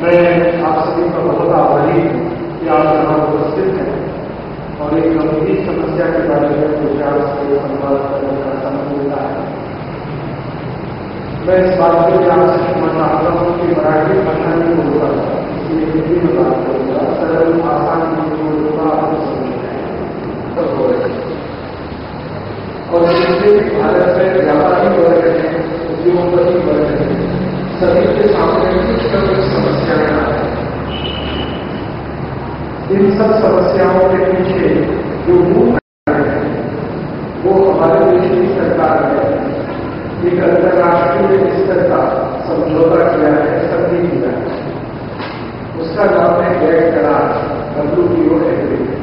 मैं आप सभी का बहुत आभारी हूँ कि आप यहाँ उपस्थित हैं और एक गंभीर समस्या के बारे में विचार से संवाद करने का समय मिलता है। मैं इस बात को ध्यान से क्षमा चाहता हूँ कि मराठी भाषा में बोलूँगा इसलिए हिंदी में बात करूँगा सरल आसान हिंदी बोलूँगा आपको समझ। और जिससे भारत में व्यापारी वर्ग है, उद्योगपति वर्ग है सभी के सामने कुछ न कुछ समस्याएँ आ इन सब समस्याओं के पीछे जो मूल कारण है, वो हमारे देश की सरकार है। एक अंतर्राष्ट्रीय स्तर का समझौता किया है संधि किया है उसका नाम है गैर करार डब्ल्यू एग्रीमेंट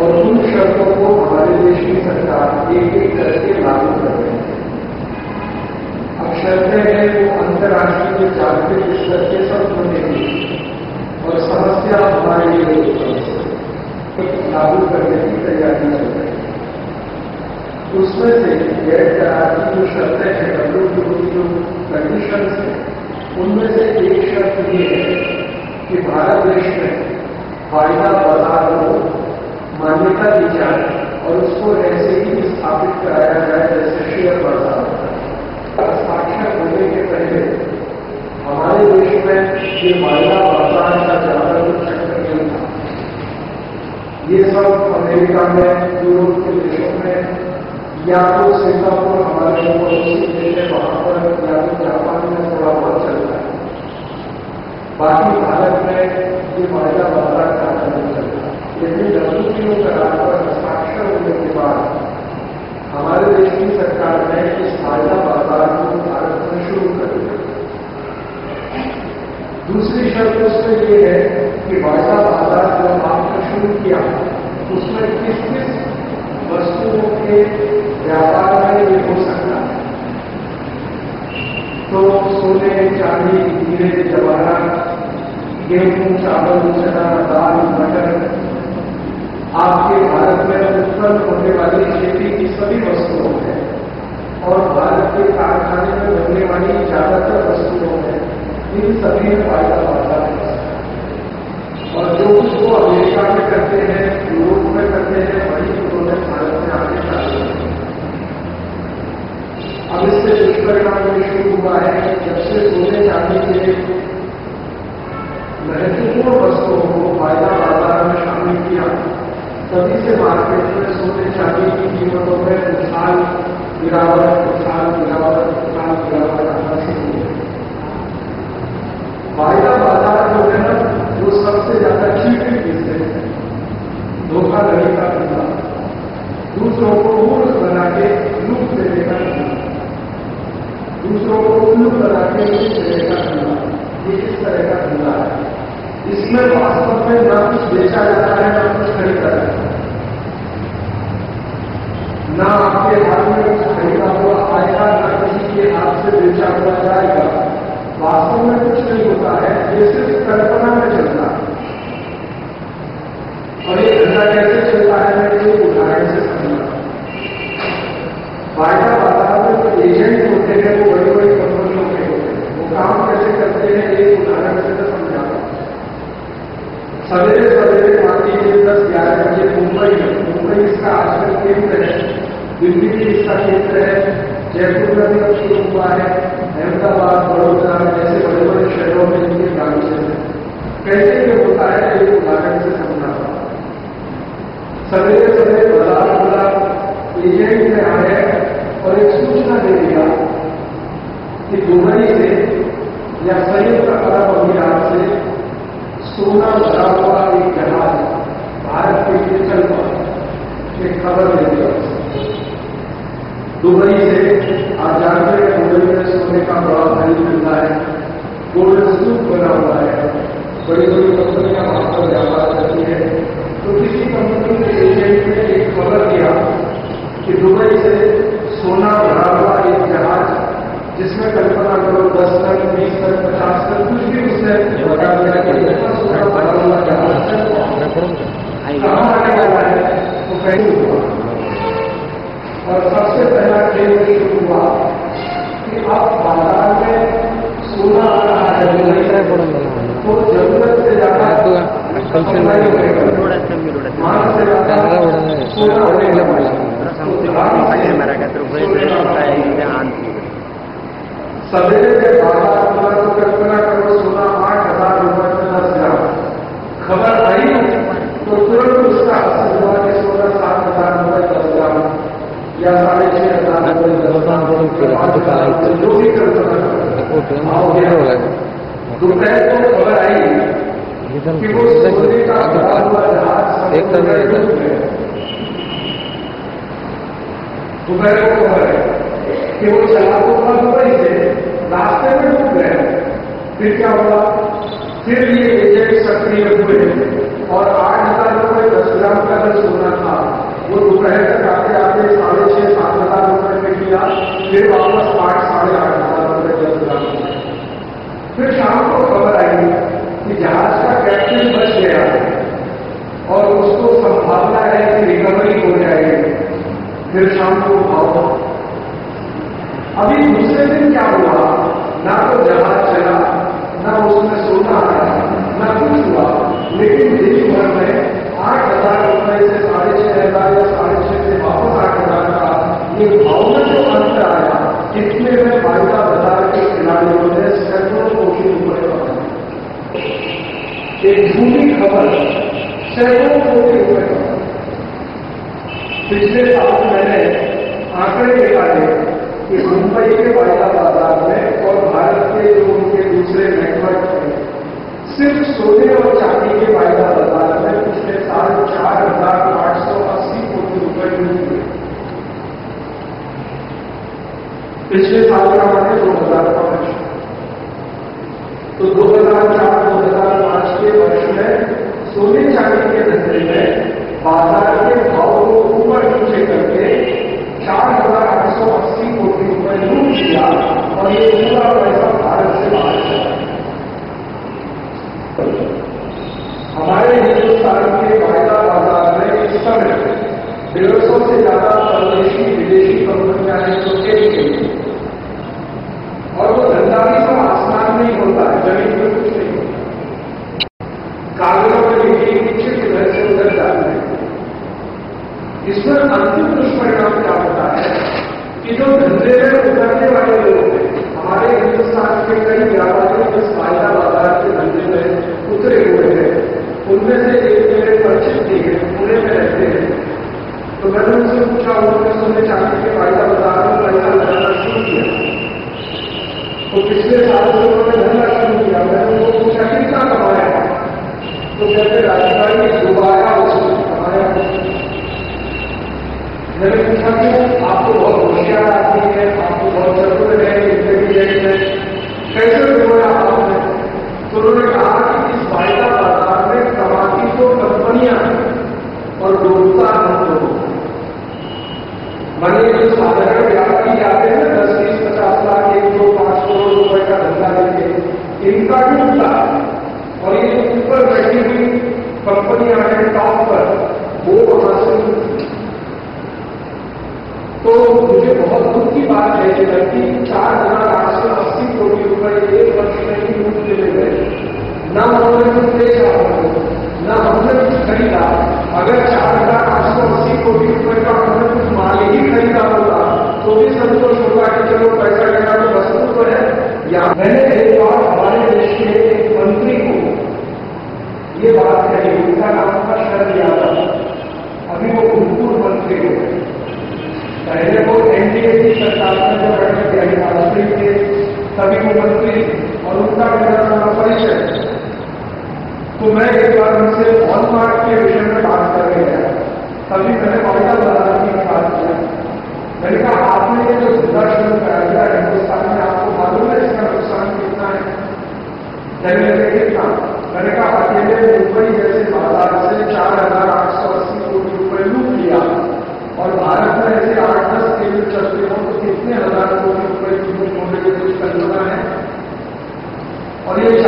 और उन शर्तों को हमारे देश की सरकार एक एक करके लागू कर रही है। शर्तें हैं वो अंतर्राष्ट्रीय जागतिक स्तर के सब बनेगी और समस्या हमारे लिए लागू करने की तैयारी चल रही उसमें से गैर करार की जो शर्तें हैं डब्ल्यू की जो कंडीशन है उनमें से एक शर्त ये है कि भारत देश में वायदा बाज़ार को मान्यता दी जाए और उसको ऐसे ही स्थापित कराया जाए जैसे शेयर बाज़ार है हस्ताक्षर होने के पहले हमारे देश में ये वायदा बाज़ार का ज़्यादा कुछ नहीं था। ये सब अमेरिका में, यूरोप के देशों में, या तो सिंगापुर हमारे जो पड़ोसी देश है, वहाँ पर, या तो जापान में थोड़ा बहुत चल रहा है। बाकी भारत में ये वायदा बाज़ार का नहीं चल रहा लेकिन पर हस्ताक्षर होने के बाद हमारे देश की सरकार ने इस वायदा बाज़ार को भारत में शुरू कर दिया। दूसरी शर्त उसमें ये है कि वायदा बाज़ार जो आपने शुरू किया, उसमें किस किस वस्तुओं के व्यापार में ये हो सकता है? तो सोने, चांदी, हीरे जवाहरात गेहूँ, चावल, चना, दाल, मटर आपके भारत में उत्पन्न होने वाली खेती की सभी वस्तुओं में और भारत के कारखाने में बनने वाली ज़्यादातर वस्तुओं में इन सभी में फ़ायदा बाज़ार है। और जो वो अमेरिका में करते हैं, यूरोप में करते हैं, वही उन्होंने भारत में आगे चालू अब इससे दुष्परिणाम ये शुरू हुआ है जब से सोने चांदी के महत्वपूर्ण वस्तुओं को फ़ायदा बाज़ार में शामिल किया तभी से मार्केट में सोने चांदी की कीमतों में उछाल गिरावट उछाल गिरावट उछाल गिरावट आना शुरू हुई फ़ायदा बाज़ार जो है ना वो सबसे ज़्यादा चीटिंग बिज़नेस है धोखाधड़ी का धंधा दूसरों को मूर्ख बना के लूट देने का दूसरों को उल्लू बना के लूट देने का धंधा ये किस तरह का धंधा है इसमें वास्तव में ना कुछ बेचा जाता है, ना कुछ खरीदा जाता है। न आपके हाथ में कुछ खरीदा हुआ आएगा न किसी के हाथ से बेचा हुआ जाएगा। वास्तव में कुछ नहीं होता है, ये सिर्फ़ कल्पना में चलता है। और ये धंधा कैसे चलता है, मैं एक उदाहरण से समझा वायदा बाज़ार में जो एजेंट होते हैं, वो बड़ी बड़ी कंपनियों के होते हैं। वो काम कैसे करते हैं, एक उदाहरण से हूँ सवेरे सवेरे मान लीजिए दस ग्यारह बजे मुंबई में मुंबई इसका आजकल केंद्र है। दिल्ली भी इसका केंद्र है। जयपुर में भी शुरू हुआ है। अहमदाबाद, बड़ौदा, जैसे बड़े बड़े शहरों में इनके ब्रांचेस हैं। कैसे ये होता है एक उदाहरण से समझाता सवेरे सवेरे बाज़ार खुला एजेंट ने आए और एक सूचना दे दिया कि दुबई से या संयुक्त अरब अमीरात से सोना भरा हुआ एक जहाज़ भारत के पड़ा एक खबर दिया दुबई से आप जानते हैं दुबई में सोने का बड़ा भारी मिलता है गोल्ड स्तूप बना हुआ है बड़ी बड़ी कंपनियाँ वहाँ पर व्यापार करती है तो किसी कंपनी के एजेंट ने एक खबर दिया कि दुबई से सोना भरा हुआ एक जहाज़ जिसमें कल्पना करो दस तक बीस तक पचास तक कुछ भी उससे तो कहीं और सबसे पहला खेल ये हुआ कि आप बाज़ार में सोना आ रहा है। तो ज़रूरत से ज़्यादा सवेरे के बाज़ार खुला तो कल्पना करो सोना आठ हज़ार रुपए में दस ग्राम खबर आई तो तुरंत उसका असर हुआ कि सोना सात हज़ार रुपए दस ग्राम या साढ़े छह हज़ार रुपए जो भी कल्पना दोपहर को खबर आई कि वो सोने का भरा हुआ जहाज़ नहीं रहता। दोपहर को खबर आई। कि वो चला तो था दुबई से रास्ते में डूब गए। फिर क्या हुआ? फिर ये एजेंट सक्रिय हुए और आठ हज़ार रुपए दस ग्राम का जो सोना था। वो दोपहर तक आते आते साढ़े छह, सात हज़ार रुपए में किया। फिर वापस आठ, साढ़े आठ हज़ार रुपए दस ग्राम में। फिर शाम को खबर आई कि जहाज़ का कैप्टन बच गया। और उसको संभावना है कि रिकवरी हो जाएगी। फिर शाम को भाव अभी दूसरे दिन क्या हुआ? ना तो जहाज़ चला, ना उसमें सोना आया ना कुछ हुआ। लेकिन दिन भर में आठ हज़ार रुपए से साढ़े छह हज़ार या साढ़े छह से वापस आठ हज़ार का ये भाव में जो अंतर आया इतने में वायदा बाज़ार के खिलाड़ियों ने सैकड़ों कोटी रुपए कमाए एक झूठी खबर, सैकड़ों कोटी रुपए कमाए पिछले साल मैंने आंकड़े निकाले कि मुंबई के वायदा बाज़ार में और भारत के जो उनके दूसरे नेटवर्क में सिर्फ़ सोने और चांदी के वायदा बाज़ार में पिछले साल चार हज़ार आठ सौ अस्सी कोटी रुपए हुए पिछले साल का मैंने दो हज़ार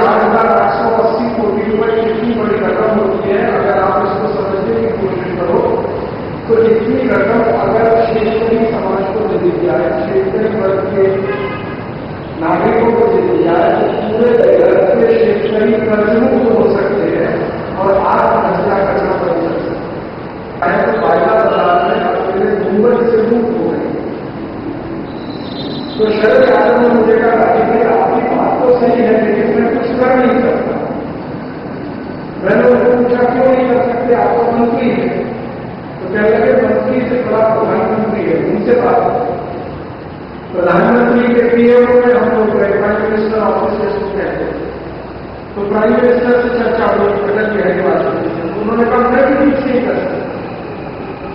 आठ हज़ार आठ सौ अस्सी कोटी रुपए कितनी बड़ी रकम होती है अगर आप इसको समझने की कोशिश करो तो इतनी रकम अगर क्षेत्रीय समाज को दे दी जाए क्षेत्रीय वर्ग के नागरिकों को दे दी जाए तो पूरे भारत के क्षेत्रीय कर्मियों हो सकते हैं और आप करना पड़ सकते हैं तो फ़ायदा बाज़ार में अपने दूर से मुक्त हो गए तो शरद यादव ने मुझे कहा कि आप बात तो सही है, लेकिन मैं तो कर नहीं सकता मैंने उनको पूछा क्यों नहीं कर सकते? आप तो मंत्री है। तो कह लगे मंत्री से बड़ा प्रधानमंत्री है, उनसे बात प्रधानमंत्री के पीएमओ में हम लोग गए प्राइम मिनिस्टर ऑफ़िस से कहते थे तो प्राइम मिनिस्टर से चर्चा हम लोग अटल बिहारी वाजपेयी से उन्होंने कहा, मैं भी कुछ नहीं कर सकता।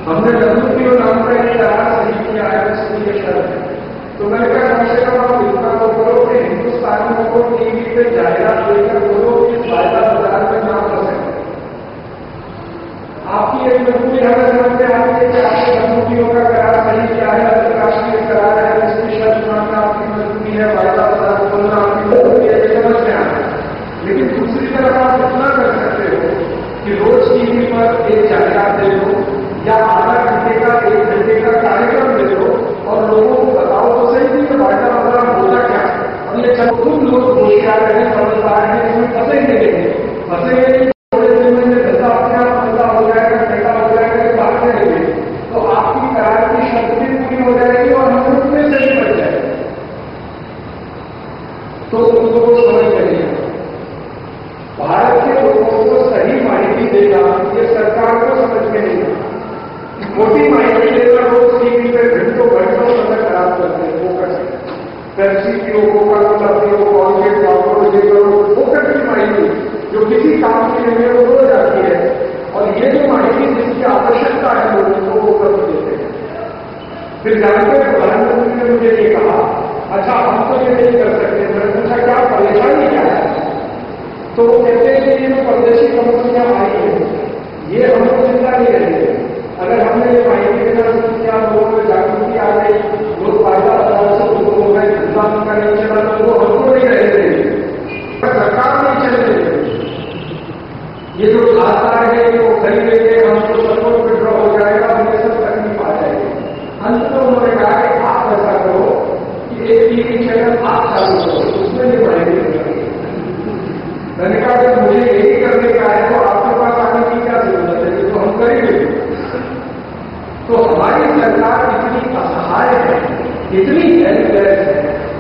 हमने लघु पीओ नाम का ये सही किया है उसकी ये शर्त है तो मैंने कहा कम से कम आप इतना तो करो कि हिंदुस्तानियों को टीवी पे जायदाद देकर बोलो कि फ़ायदा बाज़ार में ना कर सकते आपकी एक मजबूरी हमें समझ में आती है कि आपने मजबूरियों का करार सही किया है अंतर्राष्ट्रीय करार है इसकी शर्त मानना आपकी मजबूरी है फ़ायदा बाज़ार बोलना आपकी मजबूरी है समझ में आता है लेकिन दूसरी तरफ़ आप इतना कर सकते हो कि रोज टीवी पर एक जायदाद दे दो या आधा घंटे का एक घंटे का कार्यक्रम दे दो और लोगों को बताओ तो सही थी कि वार्ता वार्ता होता क्या और जा रहे हैं समझ पा रहे हैं इसमें फंसे नहीं फंसेंगे थोड़े दिन में धंधा अपने आप धंधा हो जाएगा ठेका हो जाएगा ये बात करेंगे तो आपकी करार की शर्त भी पूरी हो जाएगी और हम रुकने से भी बच जाएँगे तो उनको वो समझ नहीं भारत के लोगों को सही माहिती देना ये सरकार को समझ में नहीं आता मोटी माहिती देकर रोज टीवी पे घंटों घंटों समय खराब करते हैं वो कर सकते पेप्सी पियो कोका कोला पियो कॉलगेट पाउडर ये करो वो करती माहिती जो किसी काम के लिए वो हो जाती है और ये जो माहिती जिसकी आवश्यकता है लोगों को वो कर देते हैं फिर जानते प्रधानमंत्री ने मुझे ये कहा अच्छा हम तो ये नहीं कर सकते मैंने पूछा क्या परेशानी क्या है तो वो कहते हैं कि ये जो परदेशी कंपनियाँ आई है ये हमको चिंता नहीं रहेगी अगर हमने ये माहिती देना शुरू किया लोगों में जागृति आ गई लोग फ़ायदा बाज़ार से लोग हो गए धंधा उनका नहीं चला तो वो हमको नहीं रह देंगे सरकार नहीं चल रही ये जो खाता है वो खरीदेंगे हमको सपोर्ट विड्रॉ हो जाएगा हमें सब तकलीफ़ आ जाएगी अंत में उन्होंने कहा कि आप ऐसा करो कि एक टीवी चैनल आप चालू करो उसमें भी माहिती मैंने कहा कि मुझे यही करने का है तो आपके पास आने की क्या ज़रूरत है तो हम करेंगे तो हमारी सरकार इतनी असहाय है इतनी हेल्पलेस है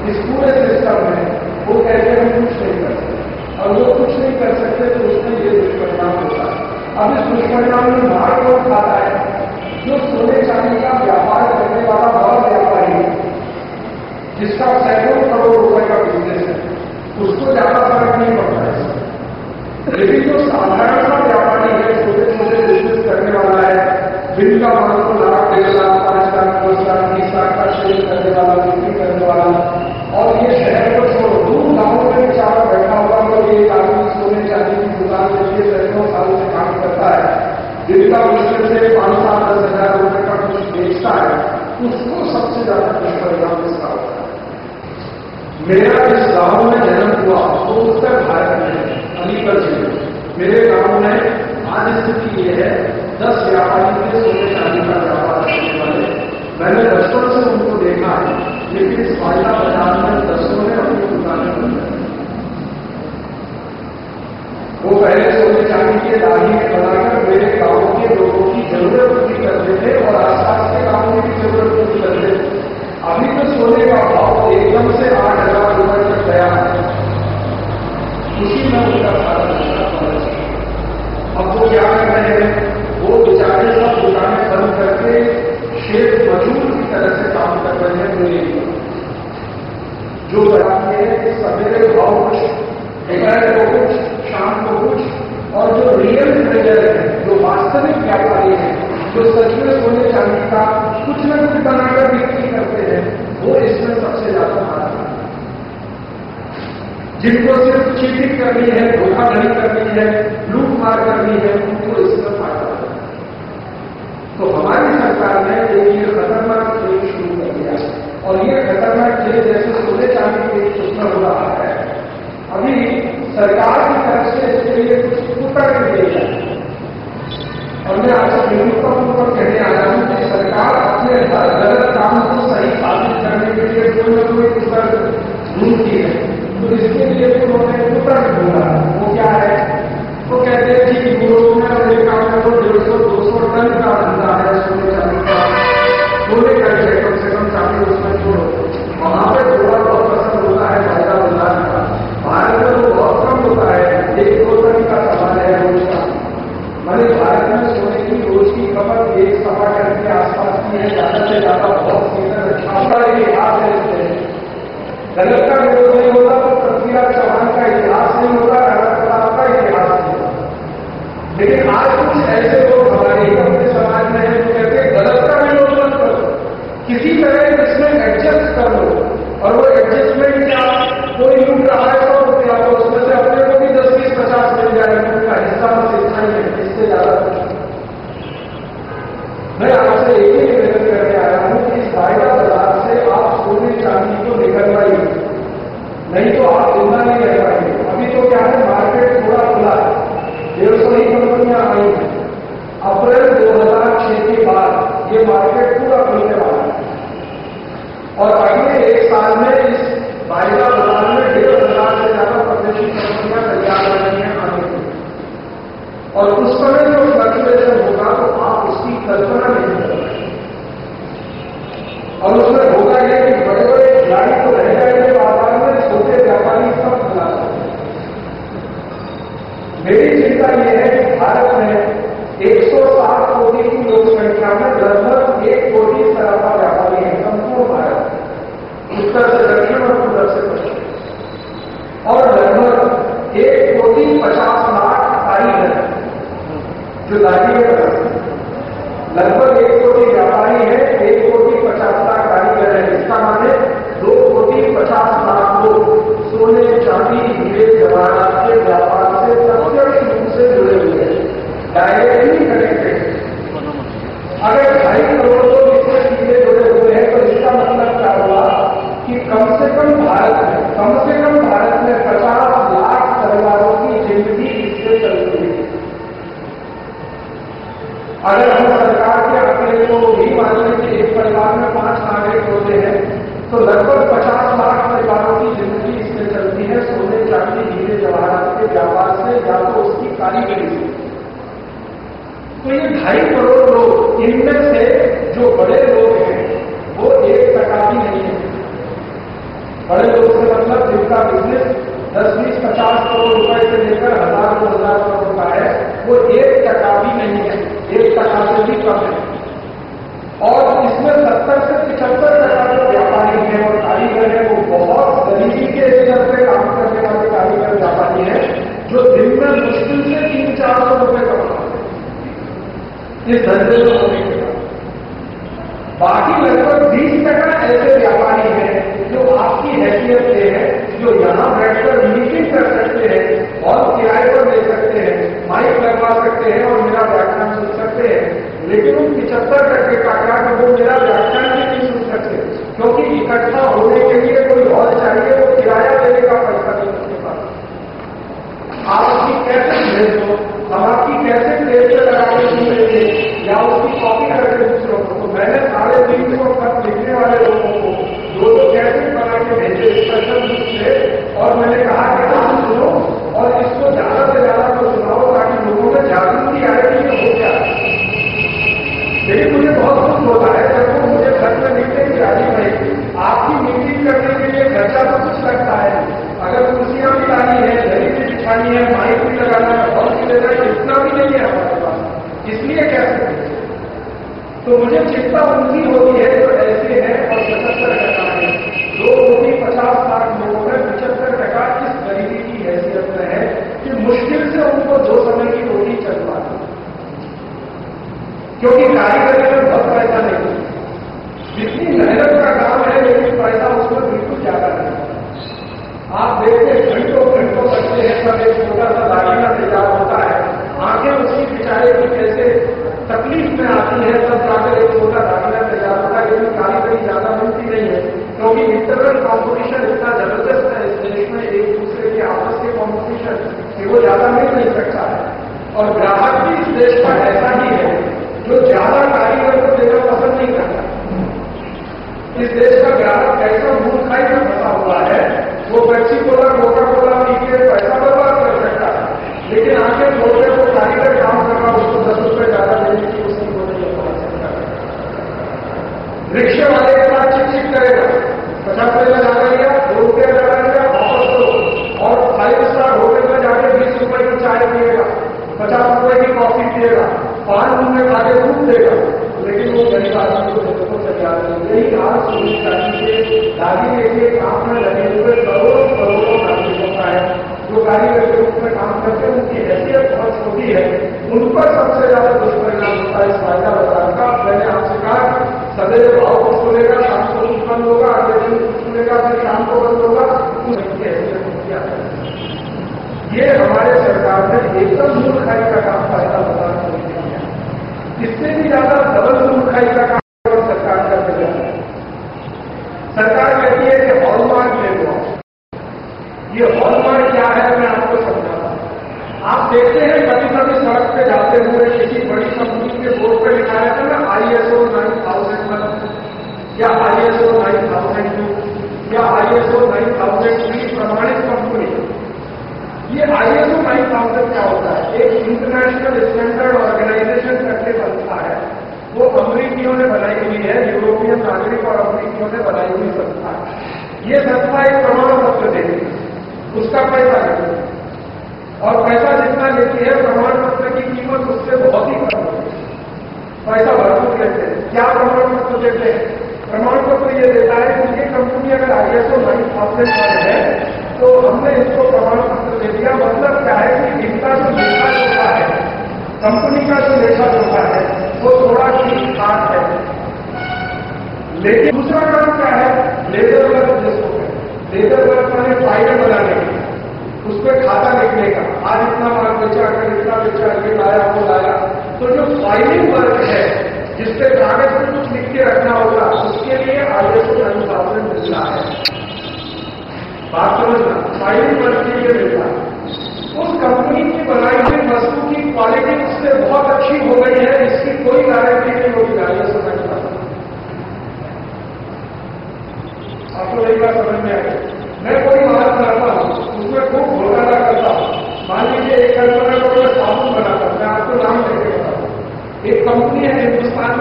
इस पूरे सिस्टम में वो कहते हम कुछ नहीं कर सकते और वो कुछ नहीं कर सकते तो उसमें ये दुष्परिणाम होता है अब इस दुष्परिणाम में मार कौन खाता है जो चांदी का व्यापार करने वाला बड़ा व्यापारी जिसका सैकड़ों करोड़ रुपए का बिज़नेस है। उसको ज़्यादा फ़र्क नहीं पड़ता है। लेकिन जो साधारण सा व्यापारी है छोटे छोटे बिज़नेस करने वाला है जिनका मान लो लाख डेढ़ लाख पाँच लाख दस लाख बीस लाख का शेयर करने वाला बिक्री करने वाला और ये शहर को छोड़ो दूर गाँवों में बेचारा बैठा हुआ तो एक आदमी सोने चांदी की दुकान के लिए सैकड़ों सालों से काम करता है जिनका मुश्किल से पाँच सात दस हज़ार रुपए का कुछ बेचता है उसको सबसे ज़्यादा दुष्परिणाम इसका होता है मेरा इस गाँव में जन्म हुआ वो उत्तर भारत में अलीगढ़ ज़िले मेरे गाँव में आज स्थिति ये है दस व्यापारी थे सोने चांदी का व्यापार करने वाले मैंने बचपन से उनको देखा है लेकिन इस फ़ायदा बाज़ार में दसों ने अपनी दुकानें बंद कर वो पहले सोने के दाही में बनाकर मेरे गाँव के लोगों की ज़रूरत पूरी करते थे और आसपास के गाँव भी ज़रूरत पूरी करते थे। अभी तो सोने का भाव एकदम से आठ हज़ार रुपए तक गया उसी में उनका अब वो क्या कर रहे हैं? वो बेचारे सब दुकानें बंद करके शेर मजदूर की तरह से काम कर रहे हैं पूरे जो बताते हैं सवेरे भाव कुछ दोपहर को को कुछ और जो रियल ट्रेजर है, जो वास्तविक व्यापारी है, जो सच में सोने चांदी का कुछ न कुछ बनाकर बिक्री करते हैं, वो इसमें सबसे ज़्यादा मारा जिनको सिर्फ़ चीटिंग करनी है, धोखाधड़ी करनी है लूट मार करनी है, उनको इसमें फ़ायदा है। तो हमारी सरकार ने एक खतरनाक खेल शुरू कर दिया और ये खतरनाक खेल जैसे सोने चांदी के उसमें हो रहा है। अभी सरकार की तरफ़ से इसके लिए कुछ उत्तर भी दिया जाए और मैं आपसे निरूपण कहने आ रहा हूँ कि सरकार अपने हर गलत काम को सही साबित करने के लिए कोई न कोई उत्तर ढूंढती है। तो इसके लिए भी उन्होंने उत्तर ढूंढा ये मार्केट पूरा खुलने वाला है। और अगले एक साल में इस बालिका बाज़ार में डेढ़ हज़ार से ज़्यादा प्रदेशी कंपनियाँ तैयार हो रही हैं आने और उस समय जो फ्लक्चुएशन होगा तो आप उसकी कल्पना नहीं कर सकते और उसमें होगा यह कि बड़े बड़े खिलाड़ी तो रह गए बाज़ार में, छोटे व्यापारी सब खिला मेरी चिंता यह है धंधे में होने बाकी लगभग बीस टका ऐसे व्यापारी हैं जो आपकी हैसियत से है, जो यहाँ बैठकर मीटिंग कर सकते हैं और किराए पर ले सकते हैं, माइक लगवा सकते हैं और मेरा व्याख्यान सुन सकते हैं। लेकिन उन पिछहत्तर टके का क्या कि वो मेरा व्याख्यान भी नहीं सुन सकते क्योंकि इकट्ठा होने के लिए कोई हॉल चाहिए वो किराया देने का पैसा नहीं उसके पास आप उसकी कैसे भेज दो हम आपकी कैसे तेज से लगा के सुन लेंगे या उसकी कॉपी करके दूसरों को तो मैंने साढ़े तीन सौ खत लिखने वाले लोगों को दो दो कैसे बना के भेजे स्पेशल रूप से और मैंने कहा कि आप सुनो और इसको ज़्यादा से ज़्यादा तो सुनाओ ताकि लोगों में जागृति आए कि ये हो क्या लेकिन मुझे बहुत दुख होता है जब वो मुझे घर में मिलते कि राज़ी भाई आपकी मीटिंग करने के लिए खर्चा तो कुछ लगता है अगर कुर्सियाँ भी लानी है दही भी बिछानी है माइक भी लगाना है हॉल भी लेना है इतना भी नहीं है हमारे पास इसलिए कैसे तो मुझे चिंता उनकी होती है, जो ऐसे हैं और पचहत्तर टका है दो कोटि पचास लाख लोगों में पचहत्तर टका इस गरीबी की हैसियत में है कि मुश्किल से उनको दो समय की रोटी चल पाती क्योंकि कारीगरी में बहुत पैसा नहीं जितनी मेहनत का काम है, लेकिन पैसा उसमें बिल्कुल ज़्यादा नहीं आप देखते घंटों घंटों करते हैं, सब एक छोटा सा दागिना तैयार होता है आँखें उसकी बेचारे की कैसे तकलीफ़ में आती है, तब जाकर एक छोटा दागिना तैयार होता है, लेकिन कारीगरी ज़्यादा मिलती नहीं है। क्योंकि इंटरनल कॉम्पिटिशन इतना ज़बरदस्त है इस देश में एक दूसरे के आपस के कॉम्पिटिशन कि वो ज़्यादा मिल नहीं सकता है। और ग्राहक भी इस देश का ऐसा ही है, जो ज़्यादा कारीगर को देना पसंद नहीं करता। इस देश का ग्राहक कैसा मूर्खाई में फंसा हुआ है, वो पेप्सी कोला कोका कोला पी के पैसा बर्बाद कर सकता है। लेकिन आगे छोटे को कारीगर काम कर रहा उसको दस रुपए ज़्यादा देने की उसकी वो नहीं समझ सकता रिक्शे वाले के साथ चिक चिक करेगा। पचास रुपए में लगा लिया, दो रुपये लगा लिया, वापस दो और फाइव स्टार होटल में जाके बीस रुपए की चाय पिएगा, पचास रुपए की कॉफ़ी पिएगा पान मुँह में खाके दूध देगा। लेकिन वो गरीब आदमी को देने को तैयार नहीं यही हाल सोनी चांदी के दागी लेके काम में लगे हुए करोड़ों करोड़ों नागरिकों का है। जो कारीगर के रूप में काम करते हैं, उनकी हैसियत बहुत छोटी है। उन पर सबसे ज़्यादा दुष्परिणाम होता है इस फ़ायदा बाज़ार का। मैंने आपसे कहा सदैव भाव को को कुछ बंद होगा अगले दिन कुछ खुलेगा फिर शाम को बंद होगा किया ये हमारे सरकार ने एकदम मूर्खाई का काम फ़ायदा को किया इससे भी ज़्यादा डबल मूर्खाई का काम सरकार जा रही सरकार कहती है कि हॉलमार्क ले लो। ये हॉलमार्क क्या है, मैं आपको समझाता आप देखते हैं कभी कभी सड़क पे जाते हुए किसी बड़ी कंपनी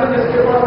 আমি দেখতে পাচ্ছি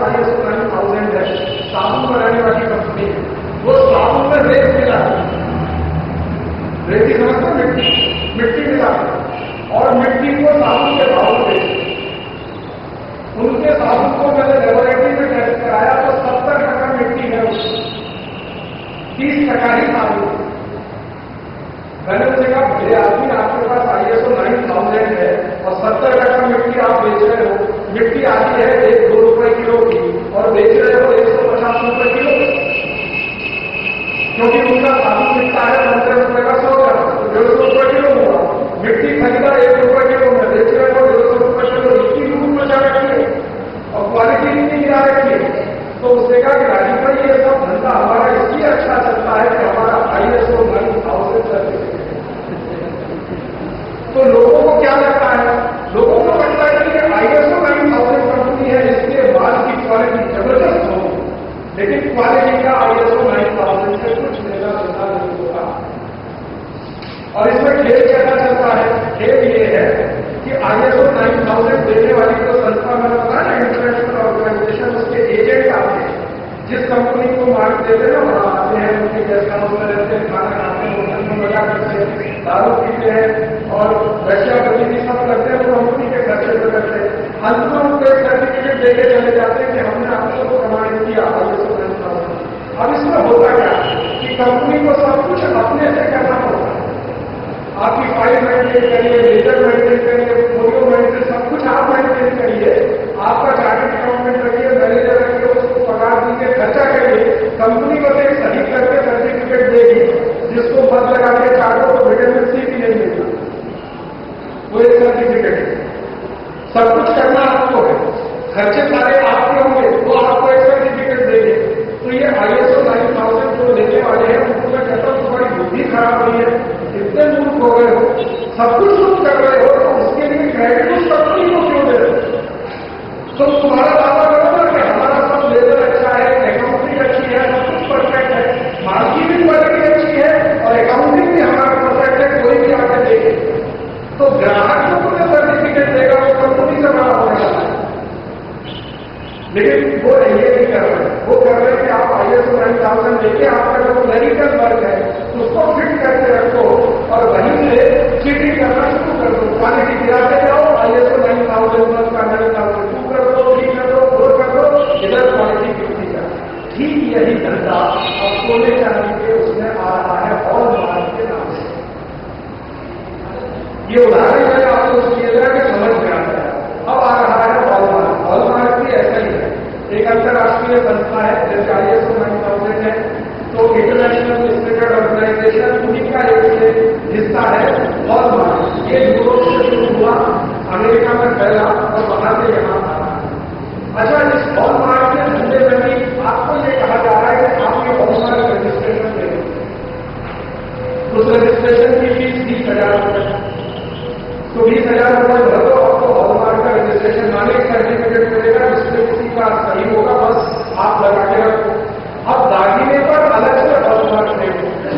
और ये यूरोप से शुरू हुआ अमेरिका में फैला और वहाँ से यहाँ अच्छा इस बॉल मार्च के धंधे में भी आपको ये कहा जा रहा है कि आपके बहुत सारे रजिस्ट्रेशन देने उस रजिस्ट्रेशन की फ़ीस बीस हज़ार रुपये तो बीस हज़ार रुपये भर दो आपको बॉल मार्च का रजिस्ट्रेशन माने सर्टिफिकेट मिलेगा जिसमें किसी का सही होगा बस आप लगा के रखो अब दागिने पर अलग से बॉल मार्च नहीं होते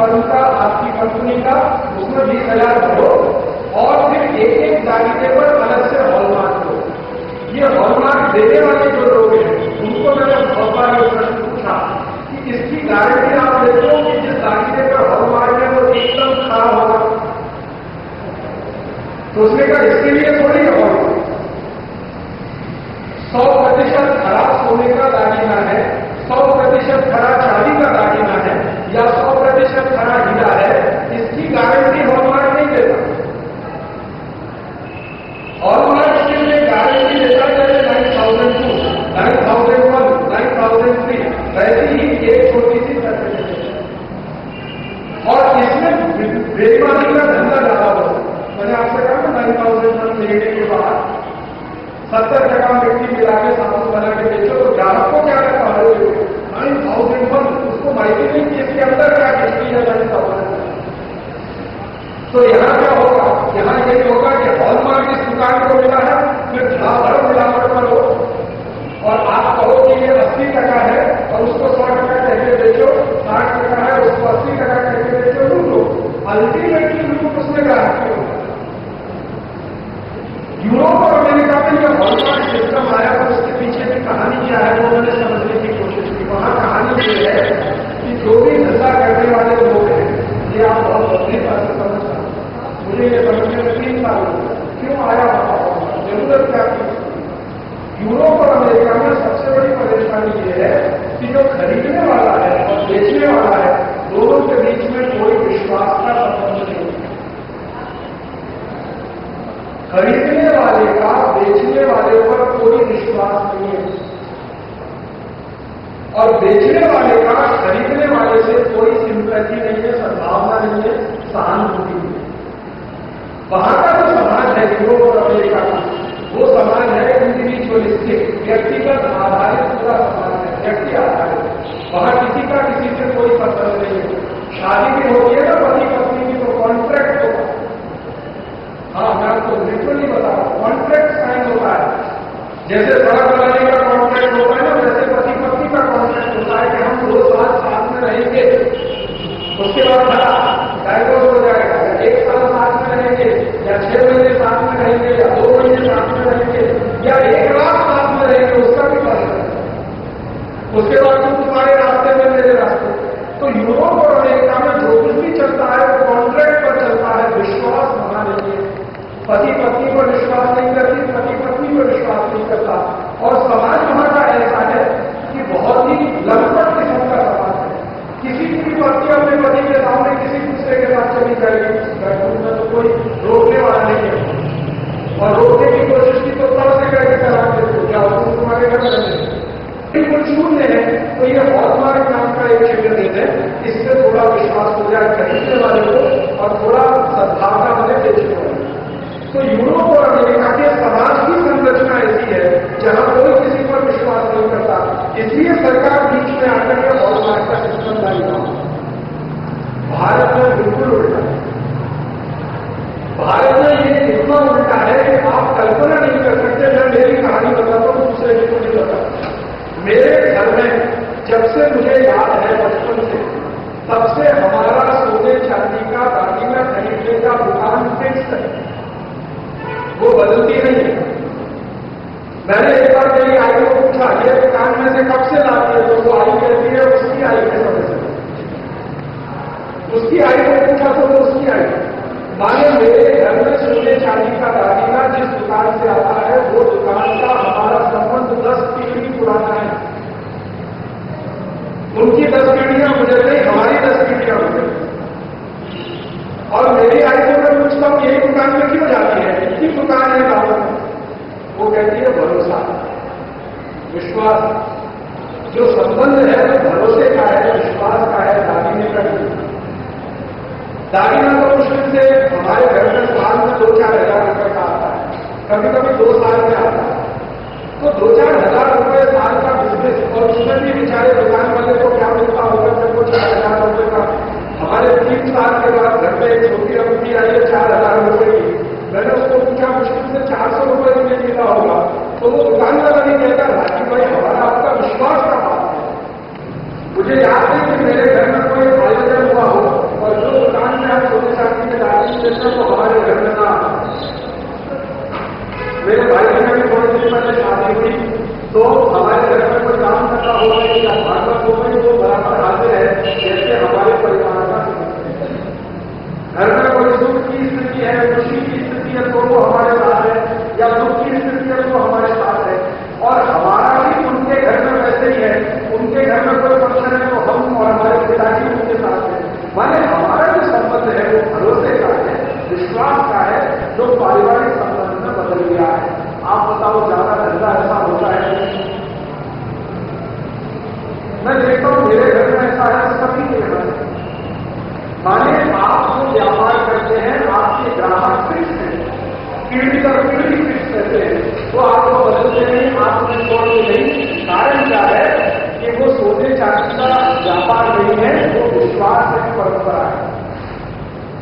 फर्म का, आपकी कंपनी का, उसको जी तैयार करो और फिर एक एक दागिने पर अलग से हॉलमार्क दो ये हॉलमार्क देने वाले जो लोग हैं, उनको मैंने बहुत बार ये प्रश्न पूछा कि इसकी गारंटी आप देते हो कि जिस दागिने पर हॉलमार्क है, वो एकदम खराब होगा? तो उसने कहा, इसके लिए थोड़ी और। सौ प्रतिशत खराब सोने का दागिना है, सौ प्रतिशत खराब